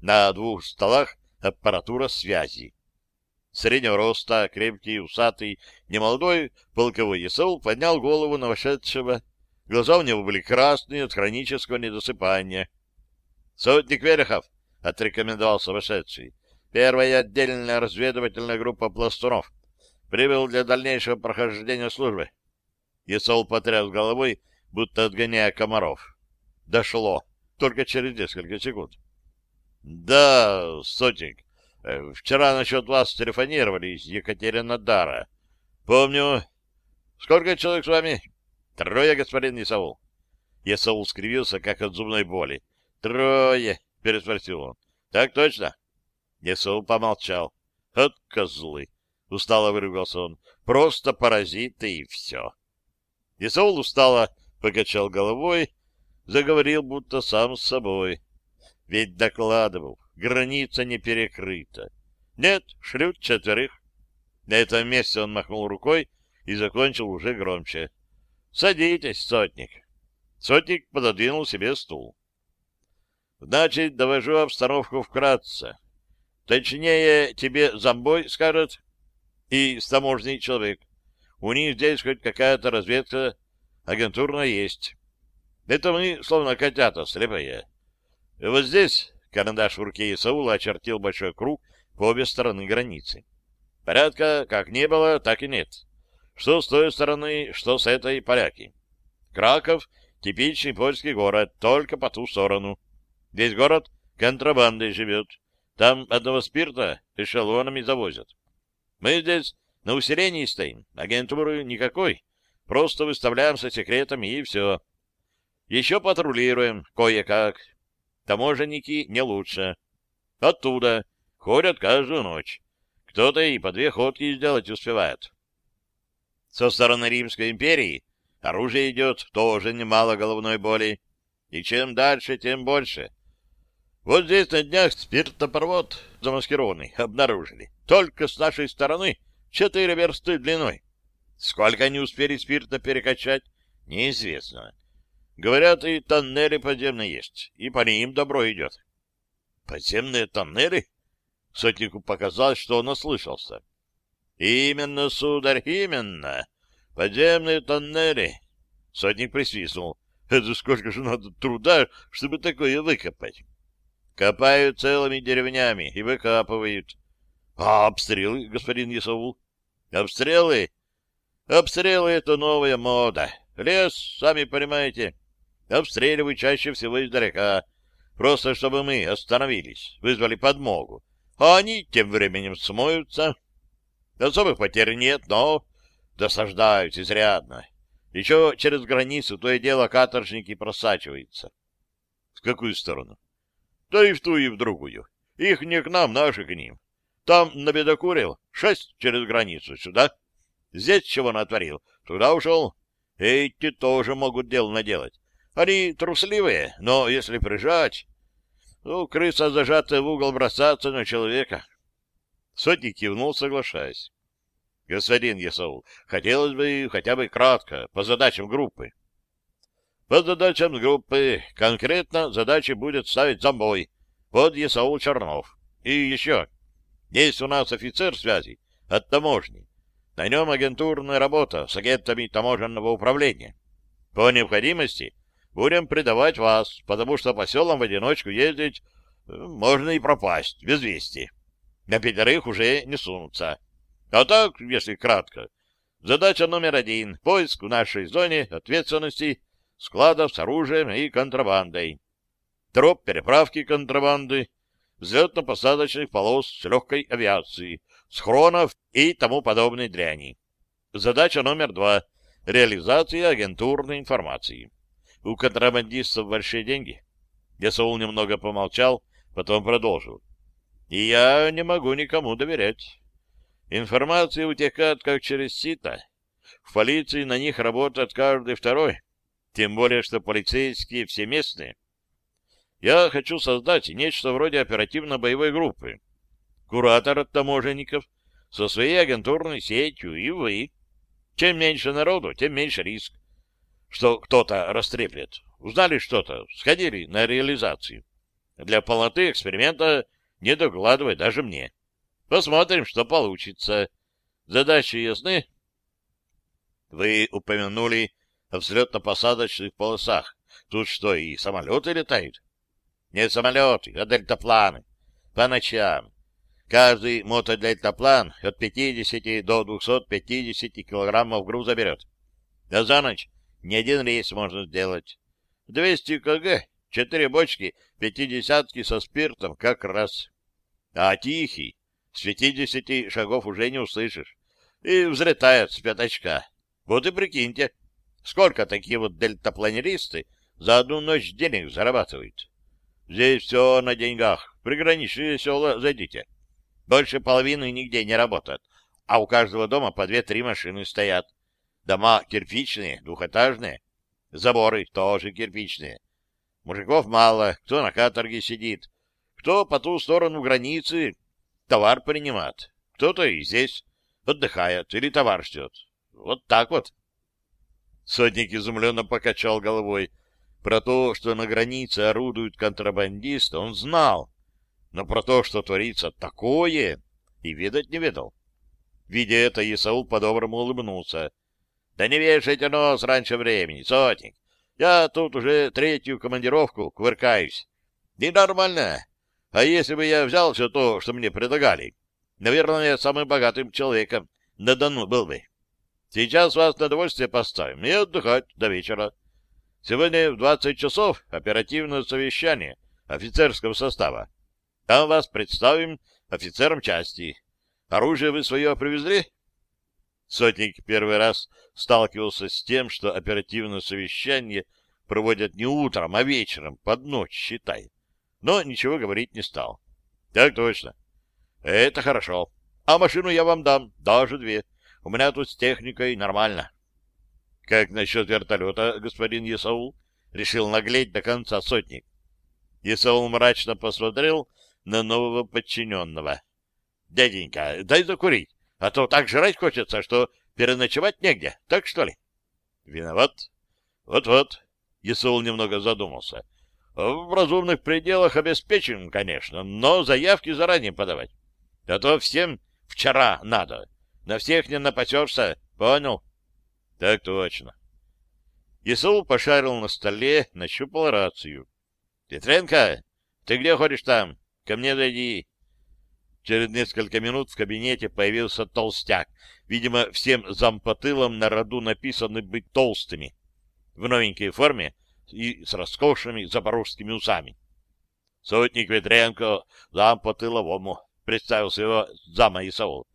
На двух столах аппаратура связи. Среднего роста, крепкий, усатый, немолодой полковой есол поднял голову на вошедшего Глаза у него были красные от хронического недосыпания. — Сотник Верехов, — отрекомендовался вошедший, — первая отдельная разведывательная группа пластунов. Прибыл для дальнейшего прохождения службы. Есол потряс головой, будто отгоняя комаров. Дошло. Только через несколько секунд. — Да, сотник, вчера насчет вас телефонировали из Екатеринодара. Помню. Сколько человек с вами? Трое, господин Исаул. Исаул скривился, как от зубной боли. Трое, переспросил он. Так точно? Исаул помолчал. От козлы. Устало выругался он. Просто паразиты и все. Исаул устало покачал головой, заговорил будто сам с собой. Ведь докладывал, граница не перекрыта. Нет, шлют четверых. На этом месте он махнул рукой и закончил уже громче. Садитесь, сотник. Сотник пододвинул себе стул. Значит, довожу обстановку вкратце. Точнее, тебе зомбой скажет и таможенный человек. У них здесь хоть какая-то разведка агентурная есть. Это мы, словно котята слепые. Вот здесь карандаш в руке Исаула очертил большой круг по обе стороны границы. Порядка как не было, так и нет. Что с той стороны, что с этой поляки. Краков — типичный польский город, только по ту сторону. Весь город контрабандой живет. Там одного спирта эшелонами завозят. Мы здесь на усилении стоим, агентуры никакой. Просто выставляемся секретами и все. Еще патрулируем кое-как. Таможенники не лучше. Оттуда ходят каждую ночь. Кто-то и по две ходки сделать успевает. Со стороны Римской империи оружие идет, тоже немало головной боли. И чем дальше, тем больше. Вот здесь на днях спиртопровод замаскированный обнаружили. Только с нашей стороны четыре версты длиной. Сколько они успели спирта перекачать, неизвестно. Говорят, и тоннели подземные есть, и по ним добро идет. Подземные тоннели? Сотнику показалось, что он ослышался. Именно, сударь, именно. Подземные тоннели. Сотник присвистнул. Это сколько же надо труда, чтобы такое выкопать? Копают целыми деревнями и выкапывают. А обстрелы, господин Исаул? Обстрелы? Обстрелы — это новая мода. Лес, сами понимаете, обстреливают чаще всего издалека, просто чтобы мы остановились, вызвали подмогу, а они тем временем смоются. Особых потерь нет, но досаждают изрядно. Еще через границу то и дело каторжники просачиваются. В какую сторону? То и в ту, и в другую. Их не к нам, наши к ним. Там набедокурил, шесть через границу, сюда. Здесь чего натворил, туда ушел. Эти тоже могут дело наделать. Они трусливые, но если прижать... Ну, крыса, зажатая в угол, бросаться на человека. Сотник кивнул, соглашаясь. — Господин Есаул, хотелось бы хотя бы кратко, по задачам группы. — По задачам группы конкретно задачи будет ставить зомбой под Есаул Чернов. И еще, есть у нас офицер связи от таможни. На нем агентурная работа с агентами таможенного управления. По необходимости будем предавать вас, потому что по селам в одиночку ездить э, можно и пропасть, без вести. На пятерых уже не сунутся. А так, если кратко, задача номер один — поиск в нашей зоне ответственности складов с оружием и контрабандой. Троп переправки контрабанды, взлетно-посадочных полос с легкой авиации, схронов и тому подобной дряни. Задача номер два — реализация агентурной информации. У контрабандистов большие деньги. Ясаул немного помолчал, потом продолжил. И я не могу никому доверять. Информация утекает как через сито. В полиции на них работает каждый второй. Тем более, что полицейские все местные. Я хочу создать нечто вроде оперативно-боевой группы. Куратор от таможенников со своей агентурной сетью и вы. Чем меньше народу, тем меньше риск, что кто-то растреплет. Узнали что-то, сходили на реализацию. Для полноты эксперимента не докладывай даже мне. Посмотрим, что получится. Задачи ясны? Вы упомянули о взлетно-посадочных полосах. Тут что, и самолеты летают? Не самолеты, а дельтапланы. По ночам. Каждый мотодельтаплан от 50 до 250 килограммов груза берет. А за ночь ни один рейс можно сделать. 200 кг, четыре бочки, пятидесятки со спиртом как раз. А тихий, с пятидесяти шагов уже не услышишь. И взлетает с пятачка. Вот и прикиньте, сколько такие вот дельтапланеристы за одну ночь денег зарабатывают. Здесь все на деньгах. Приграничные села зайдите. Больше половины нигде не работает, а у каждого дома по две-три машины стоят. Дома кирпичные, двухэтажные. Заборы тоже кирпичные. Мужиков мало, кто на каторге сидит, кто по ту сторону границы товар принимает, кто-то и здесь отдыхает или товар ждет. Вот так вот. Сотник изумленно покачал головой. Про то, что на границе орудуют контрабандисты, он знал, но про то, что творится такое, и ведать не ведал. Видя это, Исаул по-доброму улыбнулся. — Да не вешайте нос раньше времени, сотник. Я тут уже третью командировку кувыркаюсь. И нормально. А если бы я взял все то, что мне предлагали, наверное, я самым богатым человеком на Дону был бы. Сейчас вас на довольствие поставим и отдыхать до вечера. Сегодня в 20 часов оперативное совещание офицерского состава. Там вас представим офицерам части. Оружие вы свое привезли? Сотник первый раз сталкивался с тем, что оперативное совещание проводят не утром, а вечером, под ночь, считай. Но ничего говорить не стал. Так точно. Это хорошо. А машину я вам дам, даже две. У меня тут с техникой нормально. — Как насчет вертолета, господин Есаул? — решил наглеть до конца сотник. Есаул мрачно посмотрел на нового подчиненного. — Дяденька, дай закурить, а то так жрать хочется, что переночевать негде, так что ли? — Виноват. Вот-вот. Есаул немного задумался. — В разумных пределах обеспечен, конечно, но заявки заранее подавать. А то всем вчера надо. На всех не напасешься, понял? — так точно. Исул пошарил на столе, нащупал рацию. — Петренко, Ты где ходишь там? Ко мне зайди. Через несколько минут в кабинете появился толстяк. Видимо, всем зампотылам на роду написано быть толстыми. В новенькой форме и с роскошными запорожскими усами. Сотник Ветренко, зам по тыловому, представился его зама Исаул.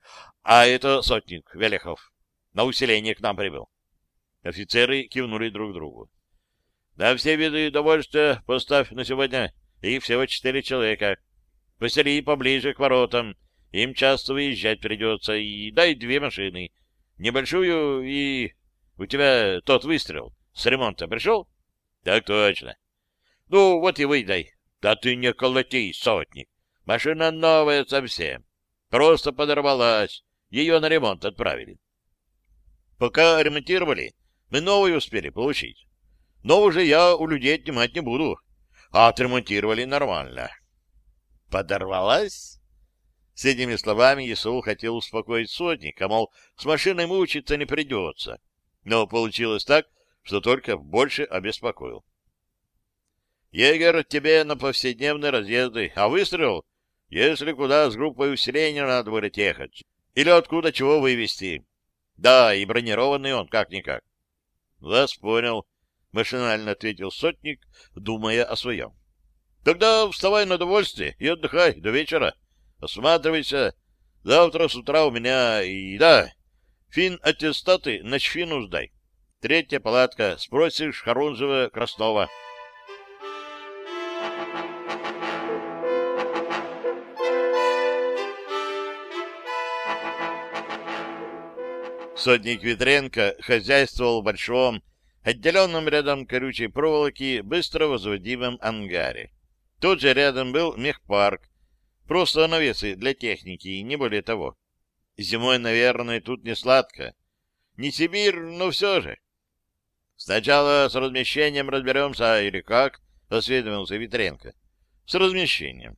А это сотник Велехов. На усиление к нам прибыл. Офицеры кивнули друг другу. Да все виды и довольствия поставь на сегодня. Их всего четыре человека. Посели поближе к воротам. Им часто выезжать придется. И дай две машины. Небольшую и... У тебя тот выстрел с ремонта пришел? Так точно. Ну, вот и выдай. Да ты не колоти, сотник. Машина новая совсем. Просто подорвалась. Ее на ремонт отправили. Пока ремонтировали, мы новую успели получить. Но уже я у людей отнимать не буду. А отремонтировали нормально. Подорвалась? С этими словами Исаул хотел успокоить сотника, мол, с машиной мучиться не придется. Но получилось так, что только больше обеспокоил. Егер тебе на повседневные разъезды, а выстрел, если куда с группой усиления надо будет ехать. Или откуда чего вывести. Да, и бронированный он, как-никак. — Вас понял, — машинально ответил сотник, думая о своем. — Тогда вставай на довольствие и отдыхай до вечера. Осматривайся. Завтра с утра у меня и... Да, фин-аттестаты на чфину сдай. Третья палатка. Спросишь Харунжева Краснова. — Сотник Ветренко хозяйствовал в большом, отделенном рядом колючей проволоки, быстро возводимом ангаре. Тут же рядом был мехпарк, просто навесы для техники, и не более того. Зимой, наверное, тут не сладко. Не Сибирь, но все же. Сначала с размещением разберемся, или как? — осведомился Витренко. — С размещением.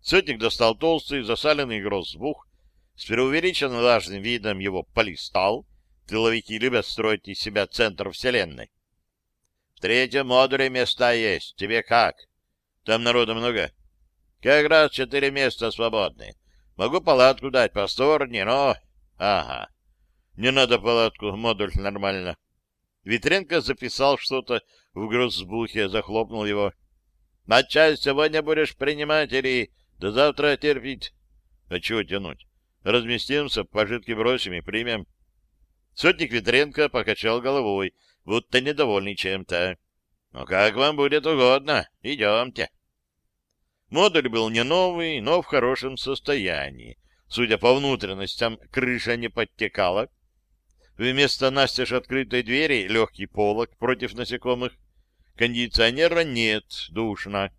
Сотник достал толстый, засаленный гроссбух, с преувеличенно важным видом его полистал. Тыловики любят строить из себя центр вселенной. В третьем модуле места есть. Тебе как? Там народу много? Как раз четыре места свободны. Могу палатку дать просторнее, но... Ага. Не надо палатку, модуль нормально. Витренко записал что-то в гроссбухе, захлопнул его. На часть сегодня будешь принимать или до завтра терпеть? А чего тянуть? Разместимся, пожитки бросим и примем. Сотник Ветренко покачал головой, будто недовольный чем-то. — Ну, как вам будет угодно. Идемте. Модуль был не новый, но в хорошем состоянии. Судя по внутренностям, крыша не подтекала. Вместо настежь открытой двери легкий полог против насекомых. Кондиционера нет, душно.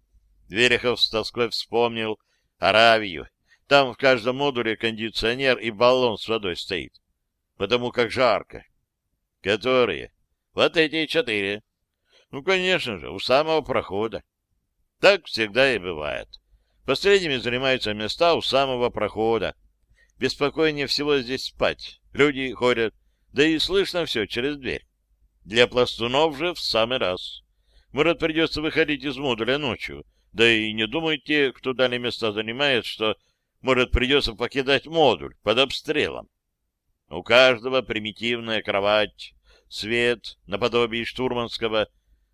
Верехов с тоской вспомнил Аравию там в каждом модуле кондиционер и баллон с водой стоит. Потому как жарко. Которые? Вот эти четыре. Ну, конечно же, у самого прохода. Так всегда и бывает. Последними занимаются места у самого прохода. Беспокойнее всего здесь спать. Люди ходят, да и слышно все через дверь. Для пластунов же в самый раз. Может, придется выходить из модуля ночью. Да и не думайте, кто дальние места занимает, что может, придется покидать модуль под обстрелом. У каждого примитивная кровать, свет наподобие штурманского,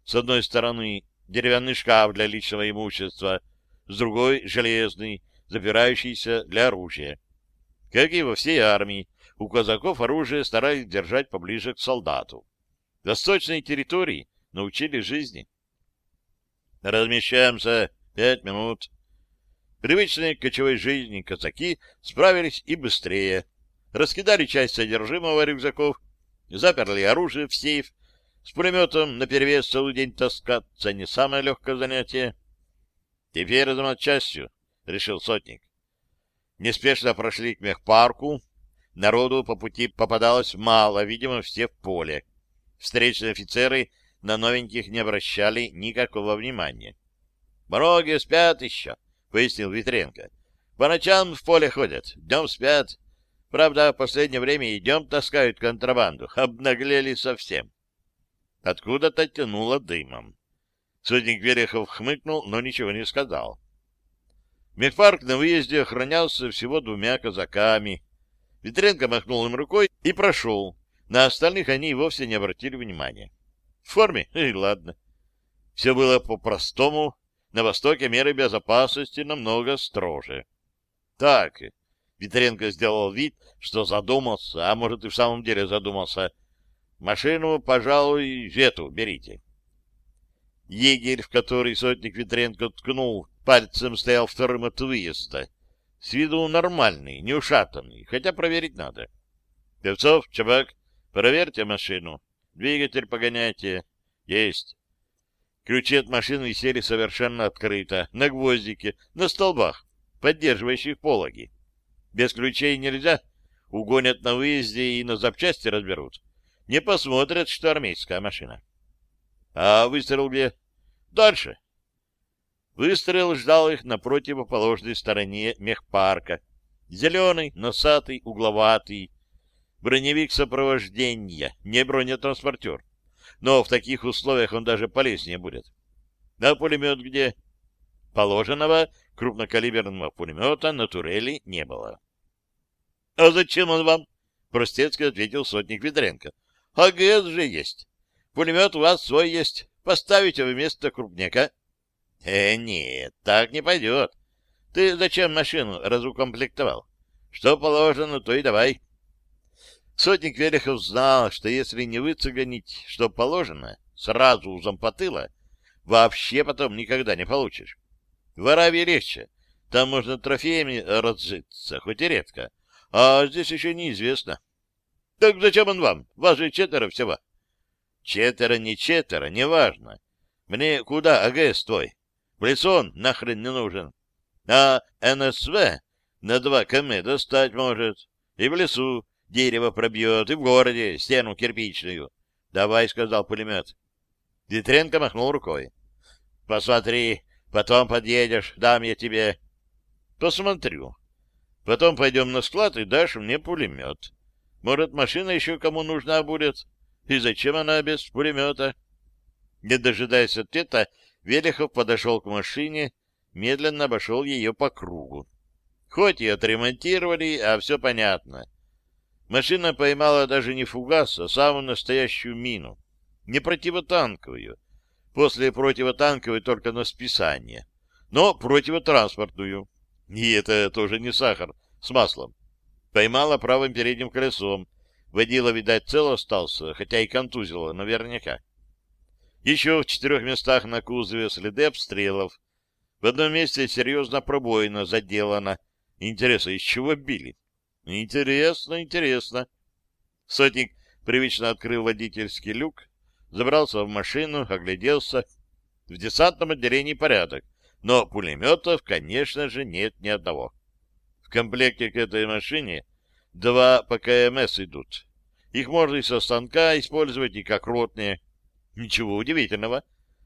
с одной стороны деревянный шкаф для личного имущества, с другой — железный, запирающийся для оружия. Как и во всей армии, у казаков оружие старались держать поближе к солдату. Восточной территории научили жизни. Размещаемся пять минут. Привычные к кочевой жизни казаки справились и быстрее. Раскидали часть содержимого рюкзаков, заперли оружие в сейф. С пулеметом наперевес целый день таскаться не самое легкое занятие. Теперь за частью, — решил сотник. Неспешно прошли к мехпарку. Народу по пути попадалось мало, видимо, все в поле. Встречные офицеры на новеньких не обращали никакого внимания. Многие спят еще, — пояснил Витренко. — По ночам в поле ходят, днем спят. Правда, в последнее время и днем таскают контрабанду. Обнаглели совсем. Откуда-то тянуло дымом. Сотник Верехов хмыкнул, но ничего не сказал. Медпарк на выезде охранялся всего двумя казаками. Ветренко махнул им рукой и прошел. На остальных они вовсе не обратили внимания. В форме? И ладно. Все было по-простому. На Востоке меры безопасности намного строже. Так, Витренко сделал вид, что задумался, а может и в самом деле задумался. Машину, пожалуй, эту берите. Егерь, в который сотник Витренко ткнул, пальцем стоял вторым от выезда. С виду нормальный, не ушатанный, хотя проверить надо. Певцов, Чабак, проверьте машину. Двигатель погоняйте. Есть. Ключи от машины висели совершенно открыто, на гвоздике, на столбах, поддерживающих пологи. Без ключей нельзя. Угонят на выезде и на запчасти разберут. Не посмотрят, что армейская машина. А выстрел где? Дальше. Выстрел ждал их на противоположной стороне мехпарка. Зеленый, носатый, угловатый. Броневик сопровождения, не бронетранспортер. Но в таких условиях он даже полезнее будет. А пулемет где? Положенного крупнокалиберного пулемета на турели не было. — А зачем он вам? — простецки ответил сотник Ведренко. — АГС же есть. Пулемет у вас свой есть. Поставите вместо крупняка. — Э, нет, так не пойдет. Ты зачем машину разукомплектовал? Что положено, то и давай. Сотник Велихов знал, что если не выцеганить, что положено, сразу у зампотыла, вообще потом никогда не получишь. В Аравии легче. Там можно трофеями разжиться, хоть и редко. А здесь еще неизвестно. Так зачем он вам? Вас же четверо всего. Четверо, не четверо, неважно. Мне куда АГС твой? В лицо он нахрен не нужен. А НСВ на два км достать может. И в лесу дерево пробьет, и в городе стену кирпичную. Давай, — сказал пулемет. Ветренко махнул рукой. Посмотри, Потом подъедешь, дам я тебе. Посмотрю. Потом пойдем на склад и дашь мне пулемет. Может, машина еще кому нужна будет? И зачем она без пулемета? Не дожидаясь ответа, Велихов подошел к машине, медленно обошел ее по кругу. Хоть и отремонтировали, а все понятно. Машина поймала даже не фугас, а самую настоящую мину. Не противотанковую, после противотанковой только на списание, но противотранспортную. И это тоже не сахар, с маслом. Поймала правым передним колесом. Водила, видать, цел остался, хотя и контузила наверняка. Еще в четырех местах на кузове следы обстрелов. В одном месте серьезно пробоина заделана. Интересно, из чего били? Интересно, интересно. Сотник привычно открыл водительский люк, забрался в машину, огляделся. В десантном отделении порядок, но пулеметов, конечно же, нет ни одного. В комплекте к этой машине два ПКМС идут. Их можно и со станка использовать, и как ротные. Ничего удивительного.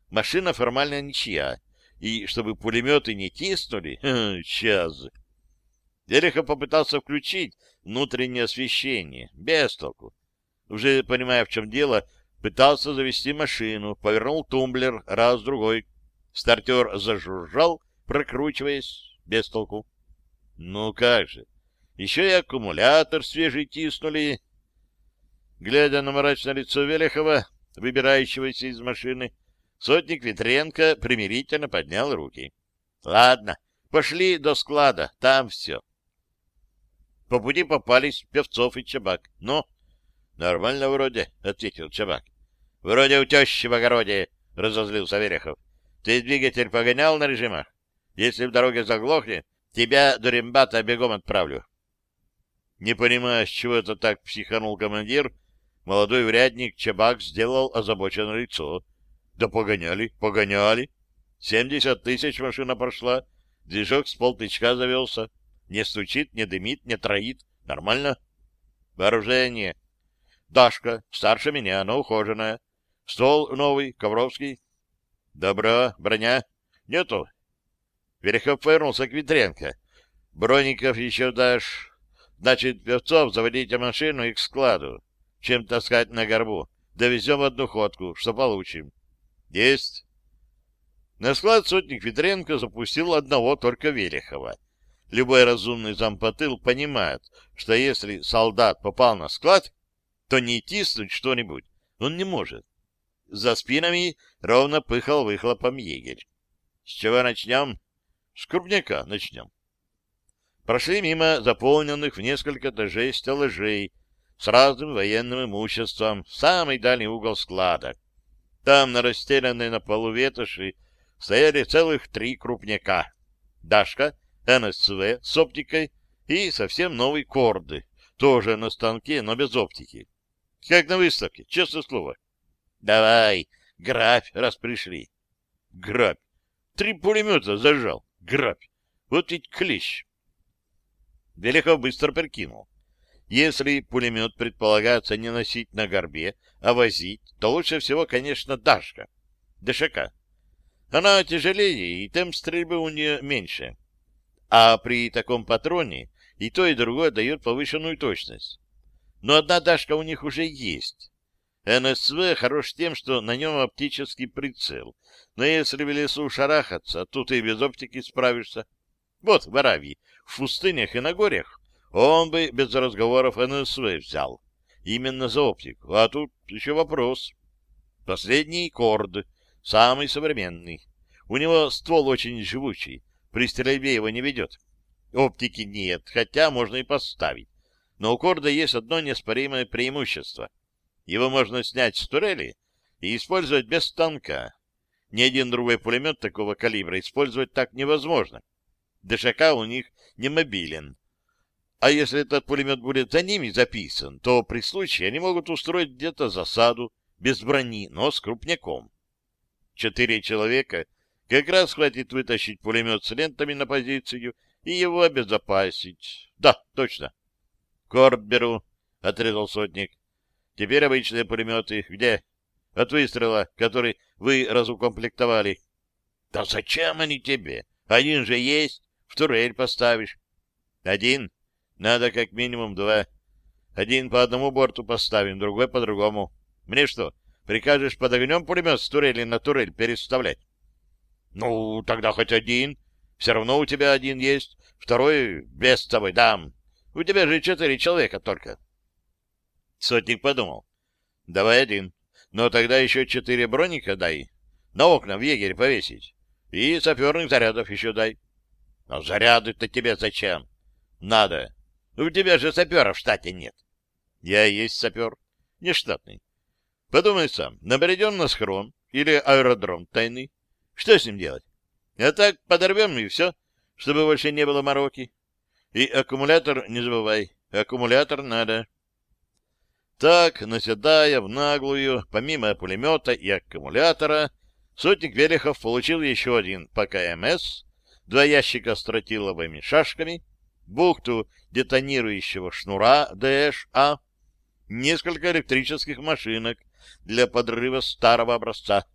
Машина формально ничья. И чтобы пулеметы не тиснули, сейчас. Дерехов попытался включить внутреннее освещение. Без толку. Уже понимая, в чем дело, Пытался завести машину, повернул тумблер раз-другой. Стартер зажужжал, прокручиваясь, без толку. Ну как же, еще и аккумулятор свежий тиснули. Глядя на мрачное лицо Велихова, выбирающегося из машины, сотник Ветренко примирительно поднял руки. — Ладно, пошли до склада, там все. По пути попались Певцов и Чабак. — Ну, нормально вроде, — ответил Чабак. — Вроде у тещи в огороде, — разозлился Верехов. — Ты двигатель погонял на режимах? Если в дороге заглохнет, тебя до рембата бегом отправлю. Не понимая, с чего это так психанул командир, молодой врядник Чебак сделал озабоченное лицо. Да погоняли, погоняли. Семьдесят тысяч машина прошла, движок с полтычка завелся. Не стучит, не дымит, не троит. Нормально. Вооружение. Дашка, старше меня, но ухоженная. Стол новый, ковровский. Добро, броня. Нету. Верехов повернулся к Витренко. Броников еще дашь. Значит, певцов заводите машину и к складу. Чем таскать на горбу. Довезем одну ходку, что получим. Есть. На склад сотник Ветренко запустил одного только Велихова. Любой разумный зампотыл понимает, что если солдат попал на склад, то не тиснуть что-нибудь он не может. За спинами ровно пыхал выхлопом егерь. — С чего начнем? — С крупняка начнем. Прошли мимо заполненных в несколько этажей стеллажей с разным военным имуществом в самый дальний угол склада. Там, на расстеленной на полу ветоши, стояли целых три крупняка. Дашка, НСВ с оптикой и совсем новый корды, тоже на станке, но без оптики. Как на выставке, честное слово. Давай, грабь, раз пришли. Грабь. Три пулемета зажал. Грабь. Вот ведь клещ. Велихов быстро прикинул. Если пулемет предполагается не носить на горбе, а возить, то лучше всего, конечно, Дашка. ДШК. Она тяжелее, и темп стрельбы у нее меньше. А при таком патроне и то, и другое дает повышенную точность. Но одна Дашка у них уже есть. НСВ хорош тем, что на нем оптический прицел. Но если в лесу шарахаться, тут и без оптики справишься. Вот в Аравии, в пустынях и на горях он бы без разговоров НСВ взял. Именно за оптику. А тут еще вопрос. Последний корд, самый современный. У него ствол очень живучий, при стрельбе его не ведет. Оптики нет, хотя можно и поставить. Но у корда есть одно неоспоримое преимущество. Его можно снять с турели и использовать без станка. Ни один другой пулемет такого калибра использовать так невозможно. ДШК у них не мобилен. А если этот пулемет будет за ними записан, то при случае они могут устроить где-то засаду, без брони, но с крупняком. Четыре человека как раз хватит вытащить пулемет с лентами на позицию и его обезопасить. Да, точно. Корт беру, — отрезал сотник. Теперь обычные пулеметы. Где? От выстрела, который вы разукомплектовали. Да зачем они тебе? Один же есть. В турель поставишь. Один? Надо как минимум два. Один по одному борту поставим, другой по другому. Мне что, прикажешь под огнем пулемет с турели на турель переставлять? Ну, тогда хоть один. Все равно у тебя один есть. Второй без тобой дам. У тебя же четыре человека только. Сотник подумал. Давай один. Но тогда еще четыре броника дай. На окна в егерь повесить. И саперных зарядов еще дай. А заряды-то тебе зачем? Надо. У тебя же сапера в штате нет. Я есть сапер. Нештатный. Подумай сам, набредем на схрон или аэродром тайный. Что с ним делать? А так подорвем и все, чтобы больше не было мороки. И аккумулятор не забывай. Аккумулятор надо. Так, наседая в наглую, помимо пулемета и аккумулятора, сотник Велихов получил еще один ПКМС, два ящика с тротиловыми шашками, бухту детонирующего шнура ДШ-А, несколько электрических машинок для подрыва старого образца.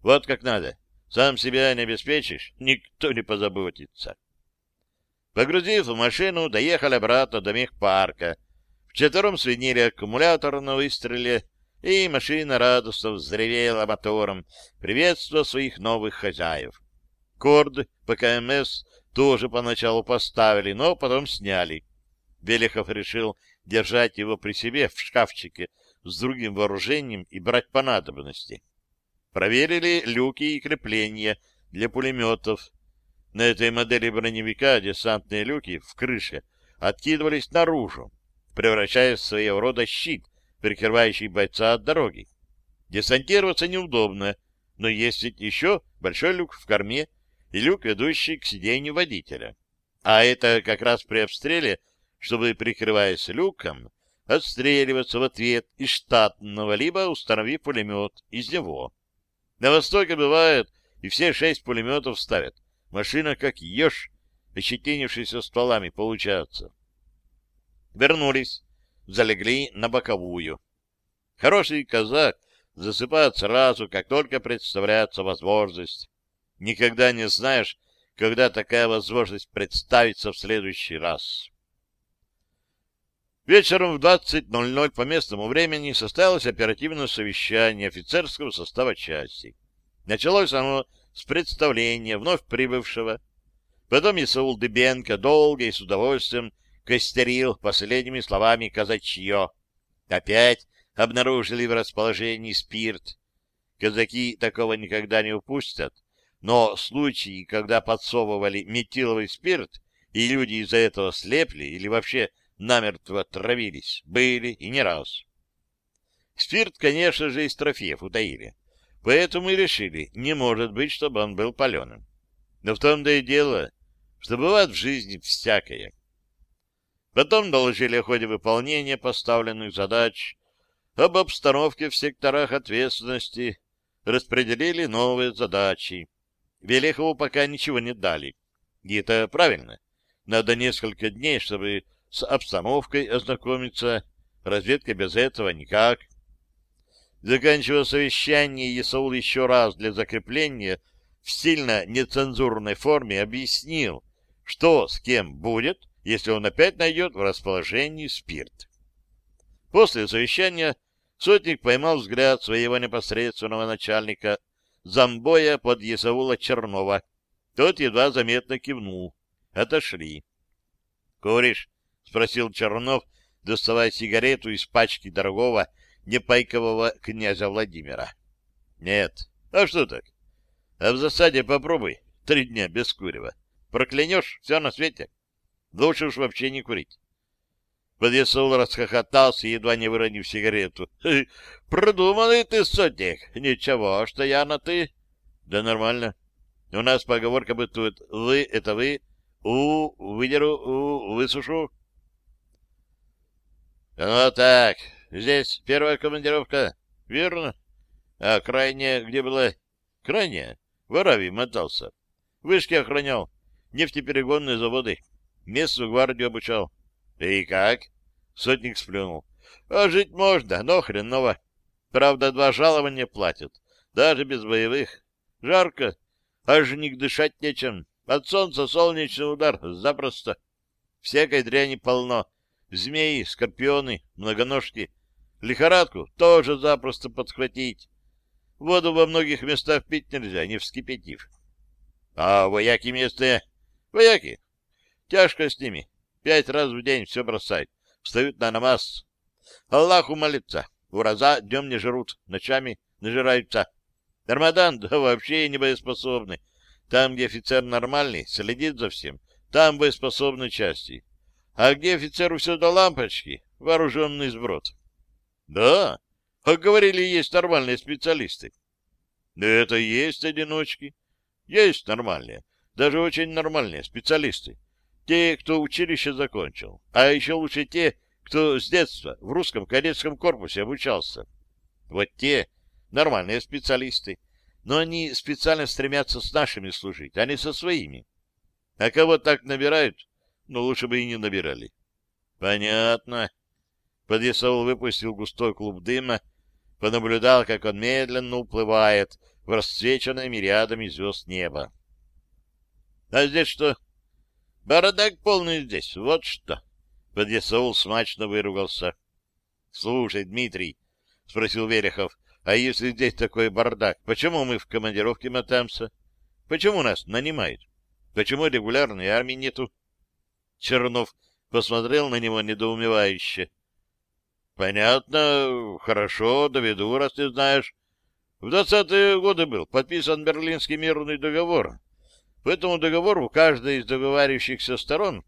Вот как надо. Сам себя не обеспечишь, никто не позаботится. Погрузив в машину, доехали обратно до мехпарка. Вчетвером свинили аккумулятор на выстреле, и машина радостно взревела мотором, приветствуя своих новых хозяев. Корд ПКМС тоже поначалу поставили, но потом сняли. Велихов решил держать его при себе в шкафчике с другим вооружением и брать по надобности. Проверили люки и крепления для пулеметов, на этой модели броневика десантные люки в крыше откидывались наружу, превращаясь в своего рода щит, прикрывающий бойца от дороги. Десантироваться неудобно, но есть ведь еще большой люк в корме и люк, ведущий к сиденью водителя. А это как раз при обстреле, чтобы, прикрываясь люком, отстреливаться в ответ из штатного, либо установив пулемет из него. На Востоке бывает, и все шесть пулеметов ставят. Машина как еж, ощетинившийся стволами, получается. Вернулись, залегли на боковую. Хороший казак засыпает сразу, как только представляется возможность. Никогда не знаешь, когда такая возможность представится в следующий раз. Вечером в 20.00 по местному времени состоялось оперативное совещание офицерского состава части. Началось оно с представления вновь прибывшего. Потом Исаул Дыбенко долго и с удовольствием костерил последними словами казачье. Опять обнаружили в расположении спирт. Казаки такого никогда не упустят, но случаи, когда подсовывали метиловый спирт, и люди из-за этого слепли или вообще намертво травились, были и не раз. Спирт, конечно же, из трофеев утаили, поэтому и решили, не может быть, чтобы он был паленым. Но в том-то и дело, что бывает в жизни всякое. Потом доложили о ходе выполнения поставленных задач, об обстановке в секторах ответственности, распределили новые задачи. Велихову пока ничего не дали. И это правильно. Надо несколько дней, чтобы с обстановкой ознакомиться. Разведка без этого никак. Заканчивая совещание, Исаул еще раз для закрепления в сильно нецензурной форме объяснил, что с кем будет, если он опять найдет в расположении спирт. После совещания сотник поймал взгляд своего непосредственного начальника, замбоя под Есаула Чернова. Тот едва заметно кивнул. Отошли. — Куришь? — спросил Чернов, доставая сигарету из пачки дорогого непайкового князя Владимира. — Нет. А что так? А в засаде попробуй. Три дня без курева. Проклянешь — все на свете. Лучше уж вообще не курить. Подъясул расхохотался, едва не выронив сигарету. — Продуманный ты, сотник. Ничего, что я на «ты». — Да нормально. У нас поговорка бытует «вы» — это «вы», «у» — выдеру, «у» — высушу. — Ну так, здесь первая командировка. — Верно. — А крайняя где была? — Крайняя? В Аравии мотался. Вышки охранял. Нефтеперегонные заводы. Местную гвардию обучал. — И как? — сотник сплюнул. — А жить можно, но хреново. Правда, два жалования платят, даже без боевых. Жарко, аж не дышать нечем. От солнца солнечный удар запросто. Всякой дряни полно. Змеи, скорпионы, многоножки. Лихорадку тоже запросто подхватить. Воду во многих местах пить нельзя, не вскипятив. А вояки местные? Вояки. Тяжко с ними. Пять раз в день все бросают. Встают на намаз. Аллаху молится. Ураза днем не жрут, ночами нажираются. Рамадан да вообще не боеспособны. Там, где офицер нормальный, следит за всем, там боеспособны части. А где офицеру все до лампочки, вооруженный сброд. Да, как говорили, есть нормальные специалисты. Да это есть одиночки. Есть нормальные, даже очень нормальные специалисты. Те, кто училище закончил. А еще лучше те, кто с детства в русском кадетском корпусе обучался. Вот те нормальные специалисты. Но они специально стремятся с нашими служить, а не со своими. А кого так набирают, ну, лучше бы и не набирали. Понятно. Подъясаул выпустил густой клуб дыма, понаблюдал, как он медленно уплывает в расцвеченное мириадами звезд небо. — А здесь что? — Бардак полный здесь, вот что. Подъясаул смачно выругался. — Слушай, Дмитрий, — спросил Верехов, — а если здесь такой бардак, почему мы в командировке мотаемся? Почему нас нанимают? Почему регулярной армии нету? Чернов посмотрел на него недоумевающе. — Понятно, хорошо, доведу, раз ты знаешь. В двадцатые годы был подписан Берлинский мирный договор. По этому договору каждая из договаривающихся сторон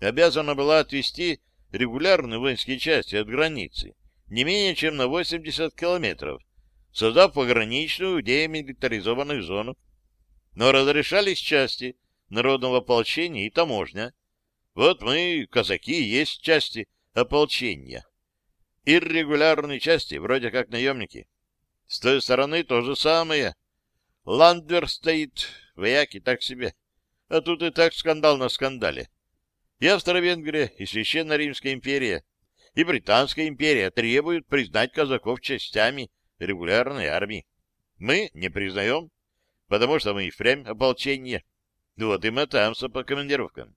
обязана была отвести регулярные воинские части от границы не менее чем на 80 километров, создав пограничную демилитаризованную зону. Но разрешались части народного ополчения и таможня. Вот мы, казаки, есть части ополчения. Иррегулярные части, вроде как наемники. С той стороны то же самое. Ландвер стоит, вояки так себе. А тут и так скандал на скандале. И Австро-Венгрия, и Священная Римская империя, и Британская империя требуют признать казаков частями регулярной армии. Мы не признаем, потому что мы и впрямь ополчение. Вот и мотаемся по командировкам.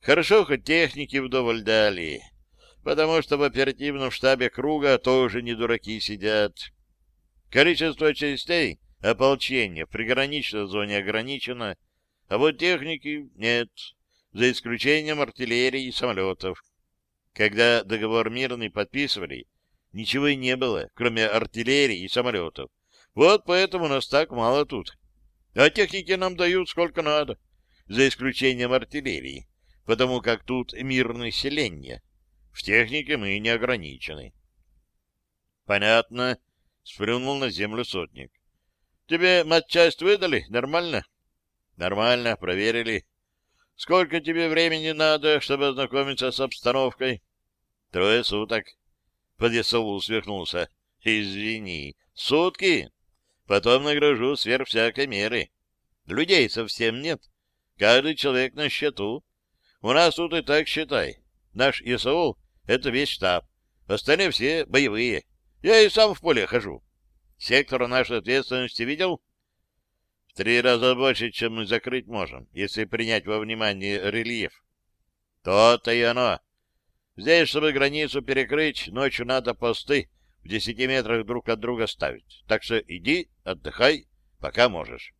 Хорошо, хоть техники вдоволь дали, потому что в оперативном штабе круга тоже не дураки сидят. Количество частей Ополчение в приграничной зоне ограничено, а вот техники нет, за исключением артиллерии и самолетов. Когда договор мирный подписывали, ничего и не было, кроме артиллерии и самолетов. Вот поэтому нас так мало тут. А техники нам дают сколько надо, за исключением артиллерии, потому как тут мирное население. В технике мы не ограничены. Понятно, сплюнул на землю сотник. Тебе матчасть выдали? Нормально? Нормально, проверили. Сколько тебе времени надо, чтобы ознакомиться с обстановкой? Трое суток. Подъясол усмехнулся. Извини, сутки? Потом награжу сверх всякой меры. Людей совсем нет. Каждый человек на счету. У нас тут и так считай. Наш ИСО — это весь штаб. Остальные все боевые. Я и сам в поле хожу. Сектор нашей ответственности видел? В три раза больше, чем мы закрыть можем, если принять во внимание рельеф. То-то и оно. Здесь, чтобы границу перекрыть, ночью надо посты в десяти метрах друг от друга ставить. Так что иди, отдыхай, пока можешь.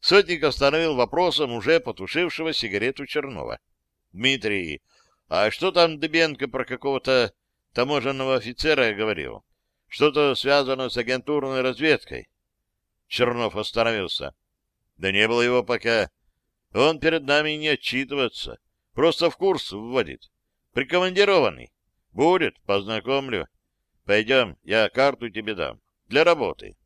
Сотник остановил вопросом уже потушившего сигарету Чернова. — Дмитрий, а что там Дыбенко про какого-то таможенного офицера говорил? Что-то связано с агентурной разведкой? Чернов остановился. — Да не было его пока. Он перед нами не отчитывается, просто в курс вводит. Прикомандированный. Будет, познакомлю. Пойдем, я карту тебе дам. Для работы.